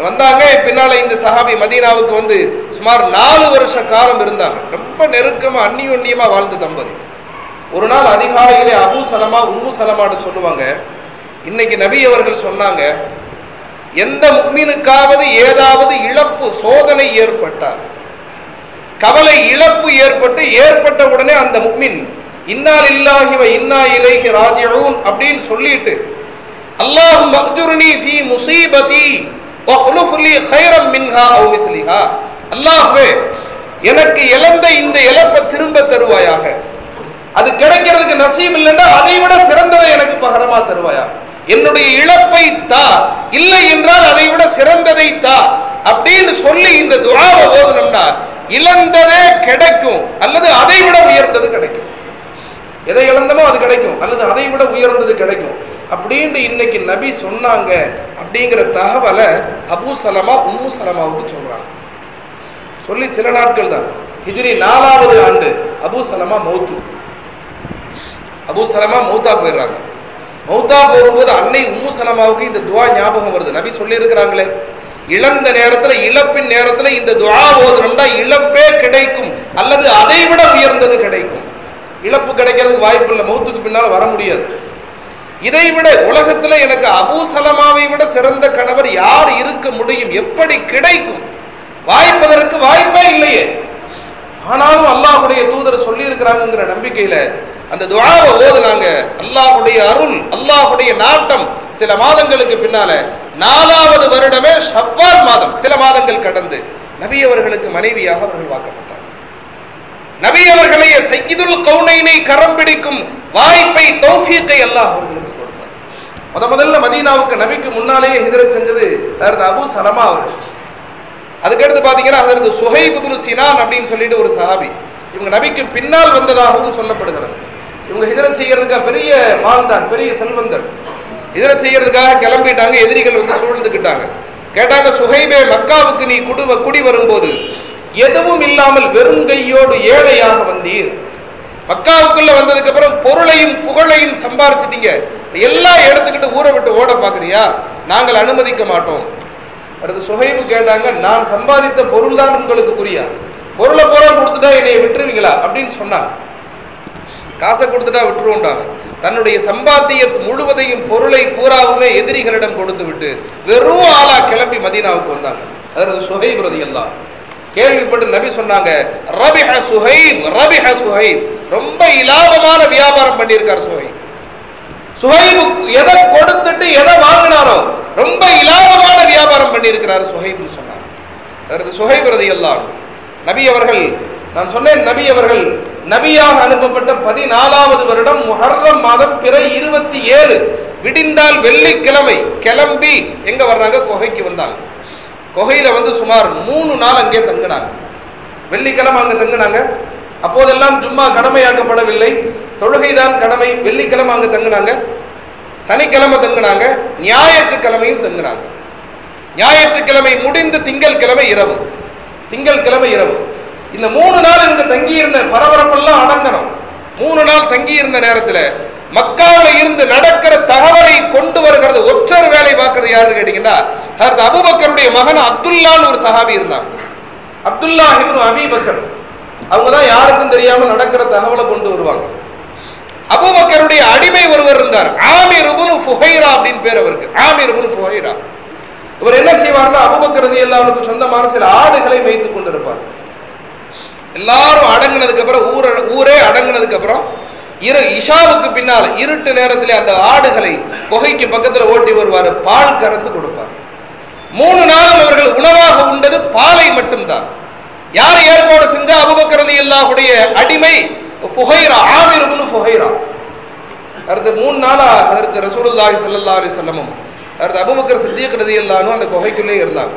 வந்தாங்க பின்னால இந்த சஹாபி மதீனாவுக்கு வந்து சுமார் நாலு வருஷ காலம் இருந்தாங்க. ரொம்ப நெருக்கமா அந்நியோன்னியமா வாழ்ந்த தம்பதி. ஒரு நாள் அதிகாலையிலே அபு சலமா உம்மு சலமான்னு சொல்லுவாங்க. இன்னைக்கு நபி அவர்கள் சொன்னாங்க எந்த முக்மீனுக்காவது ஏதாவது இழப்பு சோதனை ஏற்பட்டால் கவலை இழப்பு ஏற்பட்டு ஏற்பட்ட உடனே அந்த முக்மின் இன்னால் இல்லாஹி இன்னா இலைஹி ராஜிஊன் அப்படின்னு சொல்லிட்டு அல்லாஹ் மக்ஜுர்னி ஃபீ முசீபதி வஹ்லுஃப் மின்ஹா எனக்கு இழந்த இந்த இழப்பை திரும்ப தருவாயாக. அது கிடைக்கிறதுக்கு நசீம் இல்லைன்னா அதை விட சிறந்ததை எனக்கு பகரமா தருவாயா? என்னுடைய இழப்பை தா இல்லை என்றால் அதை விட சிறந்ததை தா அப்படின்னு சொல்லி இந்த துராவை ஓதுனோம்னா இழந்ததே கிடைக்கும் அல்லது அதை விட உயர்ந்தது கிடைக்கும். எதை இழந்தமோ அது கிடைக்கும். அல்லது அதை விட உயர்ந்தது கிடைக்கும். அப்படின்ட்டு இன்னைக்கு நபி சொன்னாங்க அப்படிங்கிற தகவலை அபு சலமா உம்மு சலமாவுக்கு சொல்றாங்க. சொல்லி சில நாட்கள் தான். ஹிஜ்ரி நாலாவது ஆண்டு அபு சலமா மௌத்து. அபு சலமா மௌத்தா போயிடுறாங்க. மௌத்தா போகும்போது அன்னை உம்மு சலமாவுக்கு இந்த துவா ஞாபகம் வருது. நபி சொல்லியிருக்கிறாங்களே இழந்த நேரத்துல இழப்பின் நேரத்துல இந்த துவா ஓதுனோம்னா இழப்பே கிடைக்கும். அல்லது அதை விட உயர்ந்தது கிடைக்கும். இழப்பு கிடைக்கிறதுக்கு வாய்ப்பு இல்லை மௌத்துக்கு பின்னால் வர முடியாது. இதை விட உலகத்தில் எனக்கு அபூ சலமாவை விட சிறந்த கணவர் யார் இருக்க முடியும்? எப்படி கிடைக்கும்? வாய்ப்பதற்கு வாய்ப்பே இல்லையே. ஆனாலும் அல்லாஹுடைய தூதர் சொல்லி இருக்கிறாங்கிற நம்பிக்கையில அந்த துவாவை ஓதுனாங்க. அல்லாஹுடைய அருள் அல்லாஹுடைய நாட்டம் சில மாதங்களுக்கு பின்னால நாலாவது வருடமே ஷவ்வால் மாதம் சில மாதங்கள் கடந்து நபி அவர்களுக்கு மனைவியாக அவர்கள் வாக்கப்பட்டார் நபி அவர்களையே சையீதுல் கவுனைனை கரம் பிடிக்கும் வாய்ப்பை தௌஃபியத்தை அல்லாஹ் அவர்களுக்கு கொடுத்தார். முத முதல்ல மதீனாவுக்கு நபிக்கு முன்னாலேயே ஹிஜரத் செஞ்சது அதற்கு அபு சலமா அவர்கள். அதுக்கடுத்து பார்த்தீங்கன்னா அதற்கு சுஹைப் இப்னு சினான் அப்படின்னு சொல்லிட்டு ஒரு சஹாபி. இவங்க நபிக்கு பின்னால் வந்ததாகவும் சொல்லப்படுகிறது. இவங்க ஹிஜரத் செய்யறதுக்காக பெரிய மால்தான் பெரிய செல்வந்தர். ஹிஜரத் செய்யறதுக்காக கிளம்பிட்டாங்க எதிரிகள் வந்து சூழ்ந்துக்கிட்டாங்க கேட்டாங்க சுஹைபே மக்காவுக்கு நீ குடு குடி வரும்போது எதுவும் இல்லாமல் வெறுங்கையோடு ஏழையாக வந்தீர். மக்காவுக்குள்ள வந்ததுக்கு அப்புறம் பொருளையும் புகழையும் சம்பாரிச்சிட்டீங்க. எல்லாம் எடுத்துக்கிட்டு ஊரை விட்டு ஓட பாக்குறியா நாங்கள் அனுமதிக்க மாட்டோம். அடுத்து சுஹைபு கேட்டாங்க நான் சம்பாதித்த பொருள் தான் உங்களுக்கு குறியா? பொருளை பூரா கொடுத்துட்டா என்னை விட்டுருவீங்களா? அப்படின்னு சொன்னாங்க. காசை கொடுத்துட்டா விட்டுருவோண்டாங்க தன்னுடைய சம்பாத்திய முழுவதையும் பொருளை பூராவுமே எதிரிகளிடம் கொடுத்து விட்டு வெறும் ஆளா கிளம்பி மதீனாவுக்கு வந்தாங்க. அதாவது சுகை ரதி எல்லாம் கேள்விப்பட்டு நபி சொன்னாங்க ரபிஹ சுஹைப் ரபிஹ சுஹைப். ரொம்ப இலாபமான வியாபாரம் பண்ணியிருக்கார் சுஹைப். சுஹைபு எதை கொடுத்துட்டு எதை வாங்கினாரோ ரொம்ப இலாபமான வியாபாரம் பண்ணியிருக்கிறார் சுஹைப்னு சொன்னார். அதாவது சுஹைப் ரதி எல்லாம் நபி அவர்கள் நான் சொன்னேன் நபி அவர்கள் நபியாக அனுப்பப்பட்ட பதினாலாவது வருடம் முஹர்ரம் மாதம் பிற இருபத்தி ஏழு விடிந்தால் வெள்ளிக்கிழமை கிளம்பி எங்க வர்றாங்க? குகைக்கு வந்தாங்க. குகையில வந்து சுமார் மூணு நாள் அங்கே தங்கினாங்க. வெள்ளிக்கிழமை அங்கே தங்கினாங்க. அப்போதெல்லாம் ஜும்மா கடமையாக்கப்படவில்லை. தொழுகைதான் கடமை. வெள்ளிக்கிழமை அங்கே தங்கினாங்க. சனிக்கிழமை தங்கினாங்க. ஞாயிற்றுக்கிழமையும் தங்கினாங்க. ஞாயிற்றுக்கிழமை முடிந்து திங்கள் கிழமை இரவு. திங்கள் கிழமை இரவு. இந்த மூணு நாள் இவங்க தங்கியிருந்த பரபரப்பெல்லாம் அடங்கணும். மூணு நாள் தங்கியிருந்த நேரத்தில் மக்காவில் இருந்து நடக்கிற தகவலை கொண்டு வருகிறது ஒற்றர் வேலை பார்க்கறது யாருன்னு கேட்டீங்கன்னா அபுபக்கருடைய மகன் அப்துல்லான்னு ஒரு சஹாபி இருந்தாங்க. அப்துல்லா இப்னு அபிபக்கர் அவங்க தான் யாருக்கும் தெரியாம நடக்கிற தகவலை கொண்டு வருவாங்க. அபுபக்கருடைய அடிமை ஒருவர் இருந்தார். ஆமீர் இப்னு ஃபுஹைரா அப்படின்னு பேர் அவருக்கு. Amir ibn Fuhayra. இவர் என்ன செய்வார்னா அபுபக்கர் ரலியல்லாஹு சொந்தமான சில ஆடுகளை வைத்துக் கொண்டிருப்பார். எல்லாரும் அடங்கினதுக்கு அப்புறம் ஊரே அடங்கினதுக்கு அப்புறம் இரு இஷாவுக்கு பின்னால் இருட்டு நேரத்திலே அந்த ஆடுகளை குகைக்கு பக்கத்தில் ஓட்டி வருவார். பால் கறந்து கொடுப்பார். மூணு நாளும் அவர்கள் உணவாக உண்டது பாலை மட்டும்தான். யார் ஏற்பாடு செஞ்ச அபுபக்கரதி எல்லாருடைய அடிமை? Fuhayra Amir Fuhayra Fuhayra. அடுத்து மூணு நாளா அதற்கு ரசூலுல்லாஹி சல்லா அலி சொல்லமும் அடுத்து அபுபக்கர் சித்திக் ரலியல்லாஹு அந்த குகைக்குள்ளே இருந்தாங்க.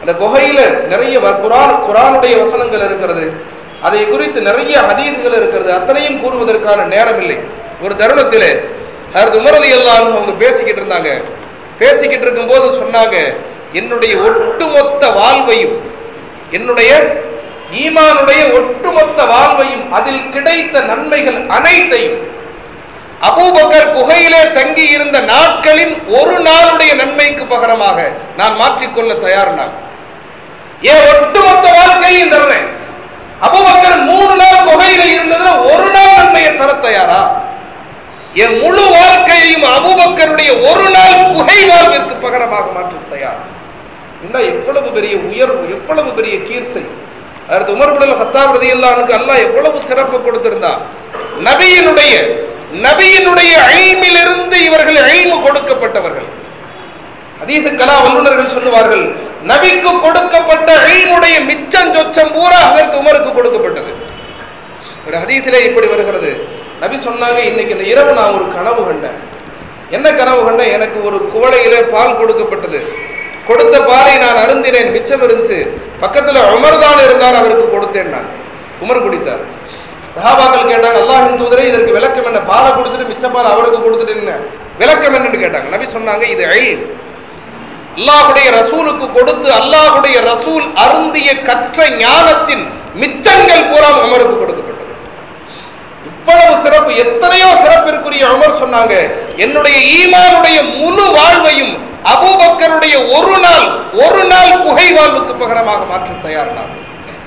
அந்த குகையில நிறைய வ- குரான் குரானுடைய வசனங்கள் இருக்கிறது. அதை குறித்து நிறைய ஹதீதுகள் இருக்கிறது. அத்தனையும் கூறுவதற்கான நேரம் இல்லை ஒரு தருணத்திலே அதற்கு உமரதி எல்லாரும் அவங்க பேசிக்கிட்டு இருந்தாங்க. பேசிக்கிட்டு இருக்கும்போது சொன்னாங்க என்னுடைய ஒட்டுமொத்த வாழ்வையும் என்னுடைய ஈமானுடைய ஒட்டுமொத்த வாழ்வையும் அதில் கிடைத்த நன்மைகள் அனைத்தையும் அபூபக்கர் குகையிலே தங்கி இருந்த நாட்களின் ஒரு நாளுடைய நன்மைக்கு பகரமாக நான் மாற்றிக்கொள்ள தயார் நான். ஏன் ஒட்டுமொத்த வாழ்க்கையும் தர்றேன் அபுபக்கர் மூணு நாள் குகையில இருந்ததுல ஒரு நாள் நன்மையை தர தயாரா? என் முழு வாழ்க்கையையும் அபுபக்கருடைய ஒரு நாள் குகை வாழ்விற்கு பகரமாக மாற்ற தயார். என்ன எவ்வளவு பெரிய உயர்வு எவ்வளவு பெரிய கீர்த்தை. அடுத்து உமர் குடல் ஹத்தாப் ரதியல்லானுக்கு அல்லாஹ் எவ்வளவு சிறப்பு கொடுத்திருந்தா. நபியினுடைய நபியினுடைய ஐமிலிருந்து இவர்கள் ஐமு கொடுக்கப்பட்டவர்கள். அதீது கலா வல்லுநர்கள் சொல்லுவார்கள் நபிக்கு கொடுக்கப்பட்ட இல்முடைய மிச்சம் சொச்சம் பூரா அதற்கு உமருக்கு கொடுக்கப்பட்டது. ஒரு ஹதீஸிலே இப்படி வருகிறது. நபி சொன்னாங்க இன்னைக்கு இந்த இரவு நான் ஒரு கனவு கண்டேன். என்ன கனவு கண்டேன்? எனக்கு ஒரு குவளையிலே பால் கொடுக்கப்பட்டது. கொடுத்த பாலை நான் அருந்தினேன் மிச்சம் இருந்துச்சு. பக்கத்துல உமர் தான் இருந்தார் அவருக்கு கொடுத்தேன் நான். உமர் குடித்தார். சஹாபாக்கள் கேட்டாங்க அல்லாஹின் தூதரே இதற்கு விளக்கம் என்ன? பாலை குடிச்சிட்டு மிச்ச பால் அவருக்கு கொடுத்துட்டு என்ன? விளக்கம் என்னன்னு கேட்டாங்க. நபி சொன்னாங்க இது ஐல் அல்லாஹுடைய ரசூலுக்கு கொடுத்து அல்லாஹுடைய ரசூல் அருந்திய கற்ற ஞானத்தின் மிச்சங்கள் பூரா உமருக்கு கொடுக்கப்பட்டது. இவ்வளவு சிறப்பு எத்தனையோ சிறப்பிற்குரிய அமர் சொன்னாங்க. என்னுடைய ஈமானுடைய முழு வாழ்வையும் அபூபக்கருடைய ஒரு நாள் ஒரு நாள் குகை வாழ்வுக்கு பகரமாக மாற்ற தயாரினார்.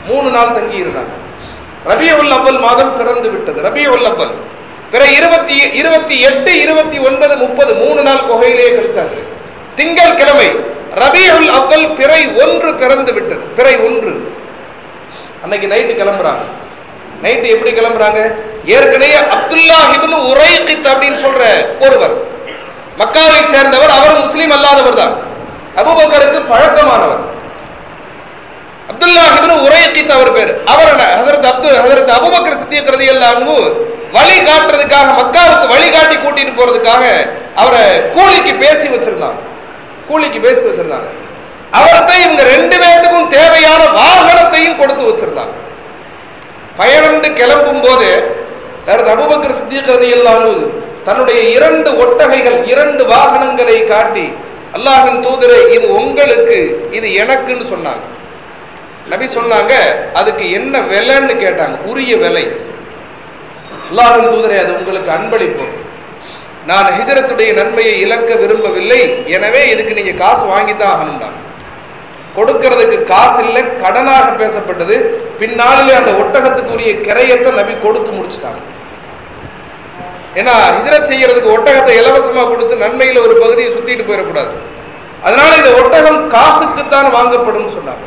மூணு நாள் தங்கி இருந்தாங்க ரபிய உள்ளவல் மாதம் பிறந்து விட்டது. ரபிய உள்ளவல் பிற இருபத்தி இருபத்தி எட்டு இருபத்தி ஒன்பது முப்பது மூணு நாள் குகையிலேயே கழிச்சாச்சு. திங்கள் கிழமை ரபியுல் அவ்வல் பிறை ஒன்று பிறந்து விட்டது. பிறை ஒன்று. அன்னைக்கு நைட்டு கிளம்புறாங்க. நைட்டு எப்படி கிளம்புறாங்க? ஏற்கனவே அப்துல்லா இப்னு உரைகித் அப்படின்னு சொல்ற ஒருவர். மக்காவை சேர்ந்தவர் அவர் முஸ்லீம் அல்லாதவர் தான். அபுபக்கருக்கு பழக்கமானவர். அப்துல்லா இப்னு உரைகித் அவர் பேர். அவர் ஹஜரத் அப்துல் அபுபக்கர் அபூபக்கர் சித்திக் ரலியல்லாஹு வழி காட்டுறதுக்காக மக்காவுக்கு வழிகாட்டி கூட்டிட்டு போறதுக்காக அவரை கூலிக்கு பேசி வச்சிருந்தாங்க கூலிக்கு பேசி வச்சிருந்தாங்க. அவர்கிட்ட இவங்க ரெண்டு பேர்த்துக்கும் தேவையான வாகனத்தையும் கொடுத்து வச்சிருந்தாங்க. பயணந்து கிளம்பும் போது அபுபக்கர் சித்திக்கிறது இல்லாமல் தன்னுடைய இரண்டு ஒட்டகைகள் இரண்டு வாகனங்களை காட்டி அல்லாஹின் தூதரை இது உங்களுக்கு இது எனக்குன்னு சொன்னாங்க. நபி சொன்னாங்க அதுக்கு என்ன விலைன்னு கேட்டாங்க உரிய விலை. அல்லாஹின் தூதரை அது உங்களுக்கு அன்பளிப்போம் நான் ஹிஜரத்துடைய நன்மையை இழக்க விரும்பவில்லை. எனவே இதுக்கு நீங்க காசு வாங்கித்தான் ஆகணும்டா கொடுக்கிறதுக்கு காசு இல்லை கடனாக பேசப்பட்டது. பின்னாளிலே அந்த ஒட்டகத்துக்குரிய கிரையத்தை நபி கொடுத்து முடிச்சிட்டாங்க. ஏன்னா ஹிஜரத் செய்யறதுக்கு ஒட்டகத்தை இலவசமாக கொடுத்து நன்மையில் ஒரு பகுதியை சுத்திட்டு போயிடக்கூடாது. அதனால இந்த ஒட்டகம் காசுக்குத்தான் வாங்கப்படும் சொன்னாங்க.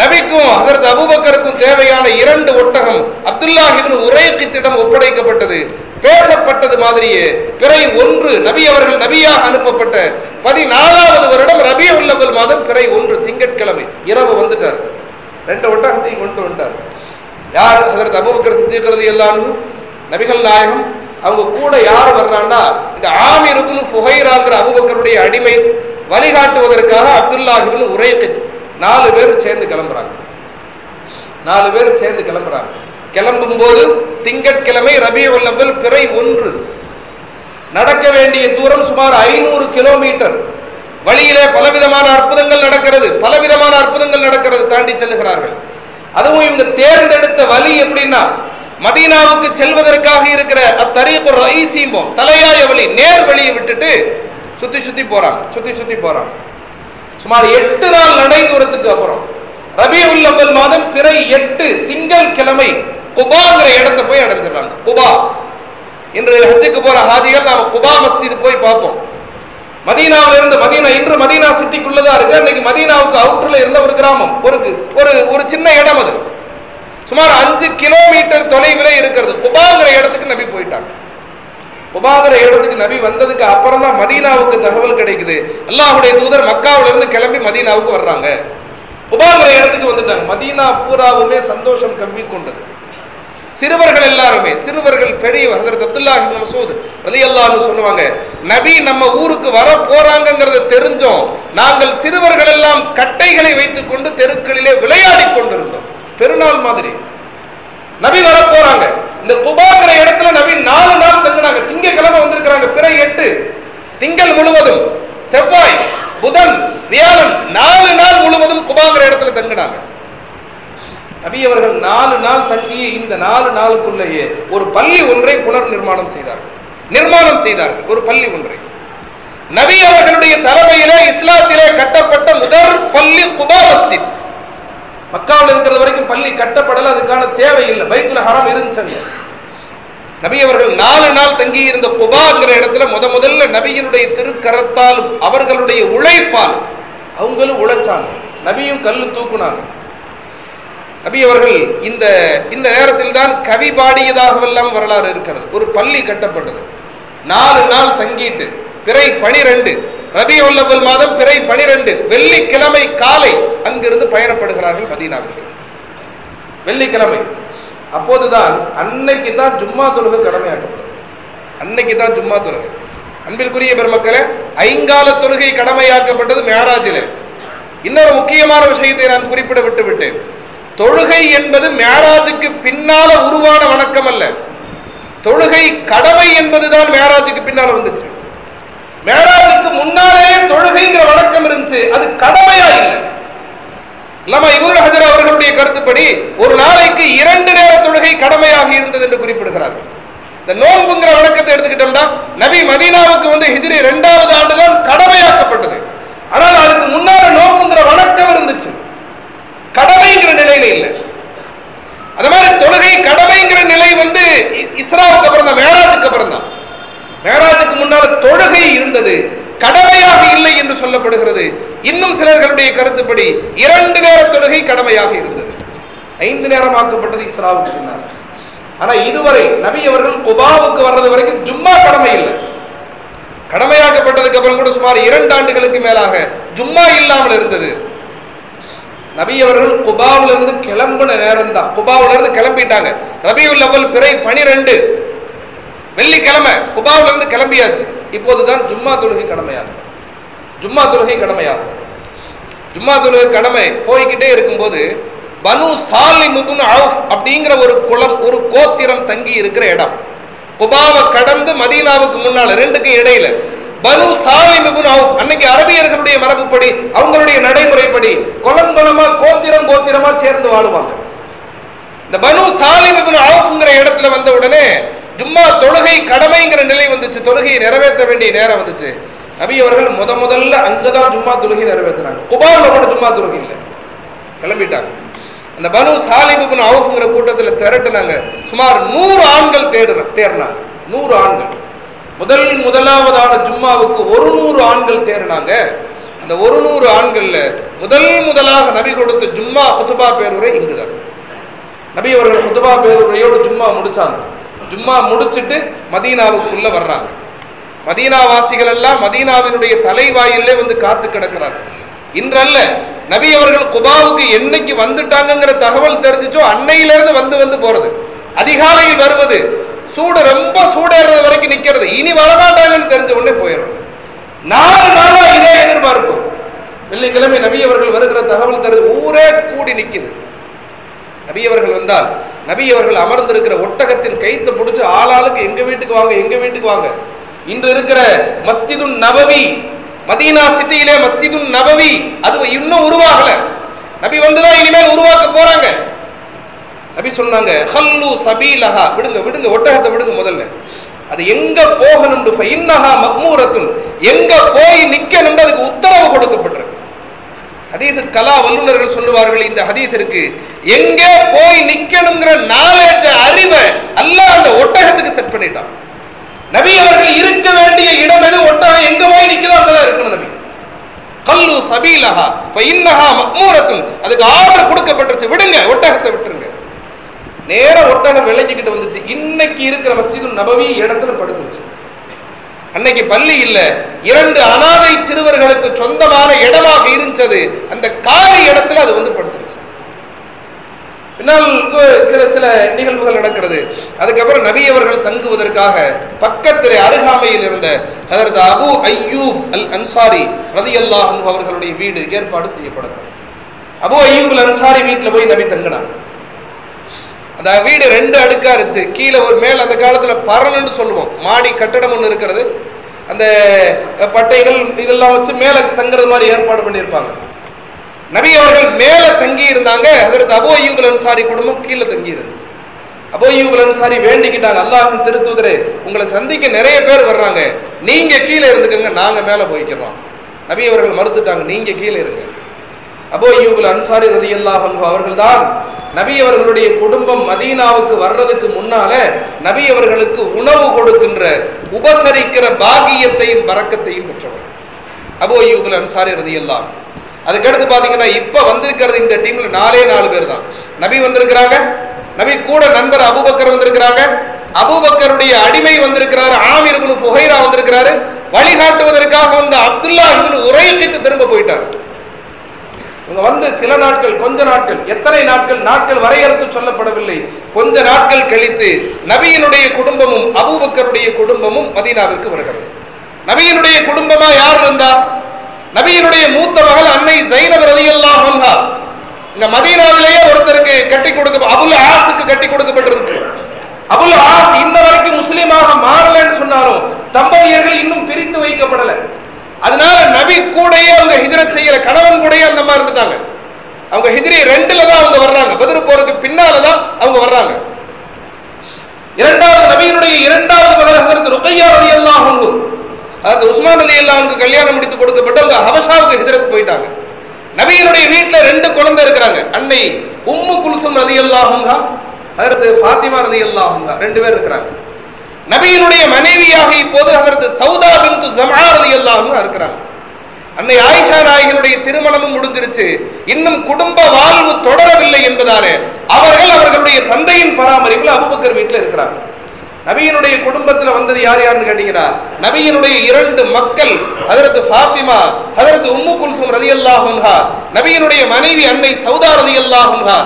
நபிக்கும் அதற்கு அபுபக்கருக்கும் தேவையான இரண்டு ஒட்டகம் அப்துல்லா இப்னு உரையக்கித்திடம் ஒப்படைக்கப்பட்டது. பேசப்பட்டது மாதிரியே பிறை ஒன்று நபி அவர்கள் நபியாக அனுப்பப்பட்ட பதினாலாவது வருடம் ரபி உள்ளவல் மாதம் பிறை ஒன்று திங்கட்கிழமை. இரவு வந்துட்டார். ரெண்டு ஒட்டகத்தையும் கொண்டு வந்துட்டார். யார்? அதற்கு அபுபக்கர் சித்திக்கிறது எல்லாரும் நபிகள் நாயகம். அவங்க கூட யார் வர்றான்னா இந்த ஆமிருக்குன்னு புகைராங்கிற அபுபக்கருடைய அடிமை வழிகாட்டுவதற்காக அப்துல்லாஹிபின் இப்னு நாலு பேர் சேர்ந்து கிளம்புறாங்க. நாலு பேர் சேர்ந்து கிளம்புறாங்க. கிளம்பும் போது திங்கட்கிழமை ரபி பிறை ஒன்று. நடக்க வேண்டிய தூரம் சுமார் ஐநூறு கிலோமீட்டர். வழியிலே பலவிதமான அற்புதங்கள் நடக்கிறது. பலவிதமான அற்புதங்கள் நடக்கிறது தாண்டி செல்லுகிறார்கள். அதுவும் இவங்க தேர்ந்தெடுத்த வழி எப்படின்னா மதீனாவுக்கு செல்வதற்காக இருக்கிற அத்தரீக்கு ரைசீம்பம் தலையாய வழி நேர் வழியை விட்டுட்டு சுத்தி சுத்தி போறாங்க சுத்தி சுத்தி போறாங்க. சுமார் எட்டு நாள் நடை தூரத்துக்கு அப்புறம் ரபி உள்ளவல் மாதம் பிறை எட்டு திங்கள் கிழமை குபாங்கிற இடத்த போய் அடைஞ்சிடறாங்க. குபா. இன்று ஹஜ்ஜுக்கு போற ஹாதிகள் நாம குபா மஸ்ஜித் போய் பார்ப்போம். மதீனாவில இருந்து மதீனா இன்று மதீனா சிட்டிக்குள்ளதான் இருக்கு. அன்னைக்கு மதீனாவுக்கு அவுட்டர்ல இருந்த ஒரு கிராமம். ஒரு ஒரு ஒரு சின்ன இடம் அது. சுமார் அஞ்சு கிலோமீட்டர் தொலைவில் இருக்கிறது. குபாங்கிற இடத்துக்கு நபி போயிட்டாங்க. குபாங்கிற இடத்துக்கு நபி வந்ததுக்கு அப்புறம் தான் மதீனாவுக்கு தகவல் கிடைக்குது. அல்லாஹுடைய தூதர் மக்காவில இருந்து கிளம்பி மதீனாவுக்கு வர்றாங்க. குபாங்கிற இடத்துக்கு வந்துட்டாங்க. மதீனா பூராவுமே சந்தோஷம் கம்மி கொண்டது. சிறுவர்கள் எல்லாருமே சிறுவர்கள் பெரிய ஹசரத் அப்துல்லா இப்னு மசூத் ரலியல்லாஹு சொல்லுவாங்க நபி நம்ம ஊருக்கு வர போறாங்கிறத தெரிஞ்சோம். நாங்கள் சிறுவர்கள் எல்லாம் கட்டைகளை வைத்துக் கொண்டு தெருக்களிலே விளையாடி கொண்டிருந்தோம். பெருநாள் மாதிரி. நபி வர போறாங்க. இந்த குபாங்கிற இடத்துல நபி நாலு நாள் தங்கினாங்க. திங்கக்கிழமை வந்திருக்கிறாங்க. பிறை எட்டு. திங்கள் முழுவதும் செவ்வாய் புதன் வியாழன் நாலு நாள் முழுவதும் குபாங்கிற இடத்துல தங்கினாங்க. நபி அவர்கள் நாலு நாள் தங்கிய இந்த நாலு நாளுக்குள்ளேயே ஒரு பள்ளி ஒன்றை புனர் நிர்மாணம் செய்தார்கள். நிர்மாணம் செய்தார்கள். ஒரு பள்ளி ஒன்றை. நபி அவர்களுடைய தலைமையிலே இஸ்லாத்திலே கட்டப்பட்ட முதல் பள்ளி குபா மஸ்ஜித். மக்காவில் இருக்கிறது வரைக்கும் பள்ளி கட்டப்படல அதுக்கான தேவை இல்லை பைத்துல ஹரம் இருந்துச்சு நபி அவர்கள் நாலு நாள் தங்கி இருந்த குபாங்கிற இடத்துல முத முதல்ல நபியினுடைய திருக்கரத்தாலும் அவர்களுடைய உழைப்பாலும் அவங்களும் உழைச்சாங்க. நபியும் கல்லு தூக்குனாங்க. நபி அவர்கள் இந்த இந்த நேரத்தில் தான் கவி பாடியதாகவெல்லாம் வரலாறு இருக்கிறது. ஒரு பள்ளி கட்டப்பட்டது. நாலு நாள் தங்கிட்டு பிறை பனிரெண்டு ரபி உள்ளவல் மாதம் பிறை பனிரெண்டு வெள்ளிக்கிழமை காலை அங்கிருந்து பயணப்படுகிறார்கள் மதீனாவிற்கு. வெள்ளிக்கிழமை. அப்போதுதான் அன்னைக்கு தான் ஜும்மா தொழுகை கடமையாக்கப்படுது அன்னைக்கு தான் ஜும்மா தொழுகை. அன்பிற்குரிய பெருமக்களே ஐங்கால தொழுகை கடமையாக்கப்பட்டது மேராஜிலே. இன்னொரு முக்கியமான விஷயத்தை நான் குறிப்பிட விட்டு விட்டேன் தொழுகை என்பது மேராஜுக்கு பின்னால உருவான வணக்கம் அல்ல. தொழுகை கடமை என்பதுதான் மேராஜுக்கு பின்னால வந்துச்சு. மேராஜுக்கு முன்னாலேயே தொழுகைங்கிற வணக்கம் இருந்துச்சு. அது கடமையா இல்லை. இல்லாம இபுல் ஹஜர் அவர்களுடைய கருத்துப்படி ஒரு நாளைக்கு இரண்டு நேர தொழுகை கடமையாக இருந்தது என்று குறிப்பிடுகிறார்கள். இந்த நோன்புங்கிற வணக்கத்தை எடுத்துக்கிட்டோம்னா நபி மதீனாவுக்கு வந்து ஹிஜ்ரி இரண்டாவது ஆண்டுதான் கடமையாக்கப்பட்டது. ஆனால் அதுக்கு முன்னால நோன்புங்கிற வணக்கம் இருந்துச்சு. கடமைங்கிற நிலையில இல்லை. அது மாதிரி தொழுகை கடமைங்கிற நிலை வந்து இஸ்ராவுக்கு அப்புறம் தான் மேராஜுக்கு அப்புறம் தான். மேராஜுக்கு முன்னால தொழுகை இருந்தது கடமையாக இல்லை என்று சொல்லப்படுகிறது. இன்னும் சிலர்களுடைய கருத்துப்படி இரண்டு நேர தொழுகை கடமையாக இருந்தது. ஐந்து நேரம் ஆக்கப்பட்டது இஸ்ராவுக்கு முன்னால். ஆனா இதுவரை நபி அவர்கள் குபாவுக்கு வர்றது வரைக்கும் ஜும்மா கடமை இல்லை. கடமையாக்கப்பட்டதுக்கு அப்புறம் கூட சுமார் இரண்டு ஆண்டுகளுக்கு மேலாக ஜும்மா இல்லாமல் இருந்தது. நபி அவர்கள் குபாவில இருந்து கிளம்பின நேரம் தான் குபாவில இருந்து கிளம்பிட்டாங்க. ரபியுல் அவல் பிறை பனிரெண்டு. வெள்ளிக்கிழமை குபாவில இருந்து கிளம்பியாச்சு. இப்போதுதான் ஜும்மா தொழுகை கடமையாகும் ஜும்மா தொழுகை கடமையாகும் ஜும்மா தொழுகை கடமை போய்கிட்டே இருக்கும்போது பனு சாலி முதுன் அவுஃப் அப்படிங்கிற ஒரு குளம் ஒரு கோத்திரம் தங்கி இருக்கிற இடம். குபாவை கடந்து மதீனாவுக்கு முன்னால ரெண்டுக்கும் இடையில. பனு சாலை அவுஃப் அன்னைக்கு அரபியர்களுடைய மரபுப்படி அவங்களுடைய நடைமுறைப்படி குளம் கோத்திரம் கோத்திரமா சேர்ந்து வாழுவாங்க. இந்த பனு சாலை இப்னு அவுஃப்ங்கிற இடத்துல வந்த உடனே ஜும்மா தொழுகை கடமைங்கிற நிலை வந்துச்சு. தொழுகையை நிறைவேற்ற வேண்டிய நேரம் வந்துச்சு. நபி அவர்கள் முத முதல்ல அங்கதான் ஜும்மா தொழுகை நிறைவேற்றினாங்க. குபாவில் கூட ஜும்மா தொழுகை இல்லை. கிளம்பிட்டாங்க. அந்த பனு சாலை இப்னு அவுஃப்ங்கிற கூட்டத்தில் திரட்டுனாங்க. சுமார் நூறு ஆண்கள் தேடுற தேர்னாங்க. நூறு ஆண்கள். முதல் முதலாவதான ஜும்மாவுக்கு ஒரு நூறு ஆண்கள் தேறினாங்க. அந்த ஒரு நூறு ஆண்கள்ல முதல் முதலாக நபி கொடுத்த ஜும்மா ஹுதுபா பேருரை இங்குதான். நபி அவர்கள் ஹுதுபா பேருரையோடு ஜும்மா முடிச்சாங்க. ஜும்மா முடிச்சிட்டு மதீனாவுக்குள்ள வர்றாங்க. மதீனா வாசிகள் எல்லாம் மதீனாவினுடைய தலைவாயிலே வந்து காத்து கிடக்கிறார்கள் இன்றல்ல நபி அவர்கள் குபாவுக்கு என்னைக்கு வந்துட்டாங்கங்கிற தகவல் தெரிஞ்சிச்சோ அன்னையிலிருந்து வந்து வந்து போறது. அதிகாலையில் வருவது சூடு ரொம்ப சூடேறது வரைக்கும் நிக்கிறது. இனி வரமாட்டாங்கன்னு தெரிஞ்ச உடனே போயிடுறது. நாலு நாளா இதே எதிர்பார்ப்பு. வெள்ளிக்கிழமை நபி அவர்கள் வருகிற தகவல் தெரிஞ்சு ஊரே கூடி நிக்குது. நபி அவர்கள் வந்தால் நபி அவர்கள் அமர்ந்திருக்கிற ஒட்டகத்தின் கைத்தை பிடிச்சு ஆளாளுக்கு எங்க வீட்டுக்கு வாங்க எங்க வீட்டுக்கு வாங்க. இன்று இருக்கிற மஸ்ஜிதும் நபவி மதீனா சிட்டியிலே மஸ்ஜிதும் நபவி அது இன்னும் உருவாகல. நபி வந்துதான் இனிமேல் உருவாக்க போறாங்க. நபி சொன்னாங்க ஹல்லு சபீலஹா. விடுங்க விடுங்க ஒட்டகத்தை விடுங்க முதல்ல. அது எங்க போகணும் ஃபைன்னஹா மக்மூரத்துன். எங்க போய் நிக்கணும் அதுக்கு உத்தரவு கொடுக்கப்பட்டிருக்கு. ஹதீஸ் கலா வல்லுநர்கள் சொல்லுவார்கள் இந்த ஹதீஸிற்கு எங்கே போய் நிக்கணுங்கிற நாலேஜ அறிவை அல்ல அந்த ஒட்டகத்துக்கு செட் பண்ணிட்டான். நபி அவர்கள் இருக்க வேண்டிய இடம் எது? ஒட்டகம் எங்க போய் நிக்குதோ அங்கதான் இருக்கணும் நபி. கல்லு சபீலஹா இன்னஹா மக்மூரத்துன். அதுக்கு ஆர்டர் கொடுக்கப்பட்டுருச்சு. விடுங்க ஒட்டகத்தை விட்டுருங்க. நேர ஒட்டகம் விளக்கிக்கிட்டு வந்துச்சு. இன்னைக்கு இருக்கிற மஸ்ஜிது நபவி இடத்துல படுத்துருச்சு. அன்னைக்கு பள்ளி இல்ல. இரண்டு அனாதை சிறுவர்களுக்கு சொந்தமான இடமாக இருந்தது. அந்த காலி இடத்துல அது வந்து படுத்துருச்சு. பின்னால் சில சில நிகழ்வுகள் நடக்கிறது. அதுக்கப்புறம் நபி அவர்கள் தங்குவதற்காக பக்கத்தில் அருகாமையில் இருந்த ஹதரத் அபு ஐயூப் அல் அன்சாரி ரதியல்லாஹு அன்ஹு அவர்களுடைய வீடு ஏற்பாடு செய்யப்படுகிறது அபு ஐயூப் அல் அன்சாரி வீட்டில் போய் நபி தங்கினாங்க அந்த வீடு ரெண்டு அடுக்கா இருந்துச்சு. கீழே ஒரு மேல் அந்த காலத்துல பரணுன்னு சொல்லுவோம். மாடி கட்டடம் ஒன்று இருக்கிறது. அந்த பட்டைகள் இதெல்லாம் வச்சு மேல தங்குறது மாதிரி ஏற்பாடு பண்ணியிருப்பாங்க. நபி அவர்கள் மேல தங்கி இருந்தாங்க. அதற்கு அபோ யூகுல் அன்சாரி குடும்பம் கீழே தங்கி இருந்துச்சு. அபோ யூகுல் அன்சாரி வேண்டிக்கிட்டாங்க. அல்லாஹின் திருத்தூதரே உங்களை சந்திக்க நிறைய பேர் வர்றாங்க. நீங்க கீழே இருந்துக்கங்க நாங்க மேல போய்க்கிறோம். நபி அவர்கள் மறுத்துட்டாங்க நீங்க கீழே இருங்க. அபோ அய்யூபுல் அன்சாரி ரதியல்லாஹு அவர்கள் அவர்கள்தான் நபி அவர்களுடைய குடும்பம் மதீனாவுக்கு வர்றதுக்கு முன்னால நபி அவர்களுக்கு உணவு கொடுக்கின்ற உபசரிக்கிற பாகியத்தையும் பறக்கத்தையும் பெற்றவர். அபு அய்யூபுல் அன்சாரி ரதியல்லாஹு அதுக்கடுத்து பாத்தீங்கன்னா இப்ப வந்திருக்கிறது இந்த டீம்ல நாலே நாலு பேர் தான் நபி வந்திருக்கிறாங்க நபி கூட நண்பர் அபுபக்கர் வந்திருக்கிறாங்க அபூபக்கருடைய அடிமை வந்திருக்கிறாரு ஆமீர் இப்னு ஃபுஹைரா வந்திருக்கிறாரு. வழிகாட்டுவதற்காக வந்த அப்துல்லா இவன் உரையிட்டு திரும்ப போயிட்டார். இவங்க வந்து சில நாட்கள் கொஞ்ச நாட்கள் எத்தனை நாட்கள் நாட்கள் வரையறுத்து சொல்லப்படவில்லை. கொஞ்ச நாட்கள் கழித்து நபியினுடைய குடும்பமும் அபூபக்கருடைய குடும்பமும் மதீனாவிற்கு வருகிறது. நபியினுடைய குடும்பமா யார் இருந்தா? நபியினுடைய மூத்த மகள் அன்னை ஜைனப் ரலியல்லாஹு இங்க இந்த மதீனாவிலேயே ஒருத்தருக்கு கட்டி கொடுக்க அபுல் ஆசுக்கு கட்டி கொடுக்கப்பட்டிருந்துச்சு. அபுல் ஆஸ் இந்த வரைக்கும் முஸ்லீமாக மாறலன்னு சொன்னாலும் தம்பதியர்கள் இன்னும் பிரித்து வைக்கப்படலை. அதனால நபி கூடயே அவங்க ஹிதிரை செய்யற கணவன் கூடயே அந்த மாதிரி இருந்துட்டாங்க. அவங்க ஹிஜ்ரி ரெண்டுல தான் அவங்க வர்றாங்க. பதில் போறதுக்கு பின்னால தான் அவங்க வர்றாங்க. இரண்டாவது நபியினுடைய இரண்டாவது மகன் ஹசரத் ருக்கையா ரலியல்லாஹு அன்ஹு. அதாவது உஸ்மான் ரலியல்லாஹு கல்யாணம் முடித்து கொடுக்கப்பட்டு அவங்க ஹபஷாவுக்கு ஹிஜ்ரத் போயிட்டாங்க. நபியினுடைய வீட்டுல ரெண்டு குழந்தை இருக்கிறாங்க. அன்னை உம்மு குல்சும் ரதி அன்ஹா அதற்கு ஃபாத்திமா ரதி அன்ஹா ரெண்டு பேர் இருக்கிறாங்க. நபியினுடைய மனைவியாக இப்போது அதற்கு சௌதா பின்து ஜமா ரலியல்லாஹு இருக்கிறாங்க அன்னை ஆயிஷா நாயகனுடைய திருமணமும் முடிஞ்சிருச்சு. இன்னும் குடும்ப வாழ்வு தொடரவில்லை என்பதாலே அவர்கள் அவர்களுடைய தந்தையின் பராமரிப்பில் அபுபக்கர் வீட்டில் இருக்கிறாங்க. நபியினுடைய குடும்பத்தில் வந்தது யார் யாருன்னு கேட்டீங்கன்னா நபியினுடைய இரண்டு மக்கள் ஹதரத் ஃபாத்திமா ஹதரத் உம்மு குல்சும் ரலியல்லாஹு அன்ஹா நபியினுடைய மனைவி அன்னை சௌதா ரலியல்லாஹு அன்ஹா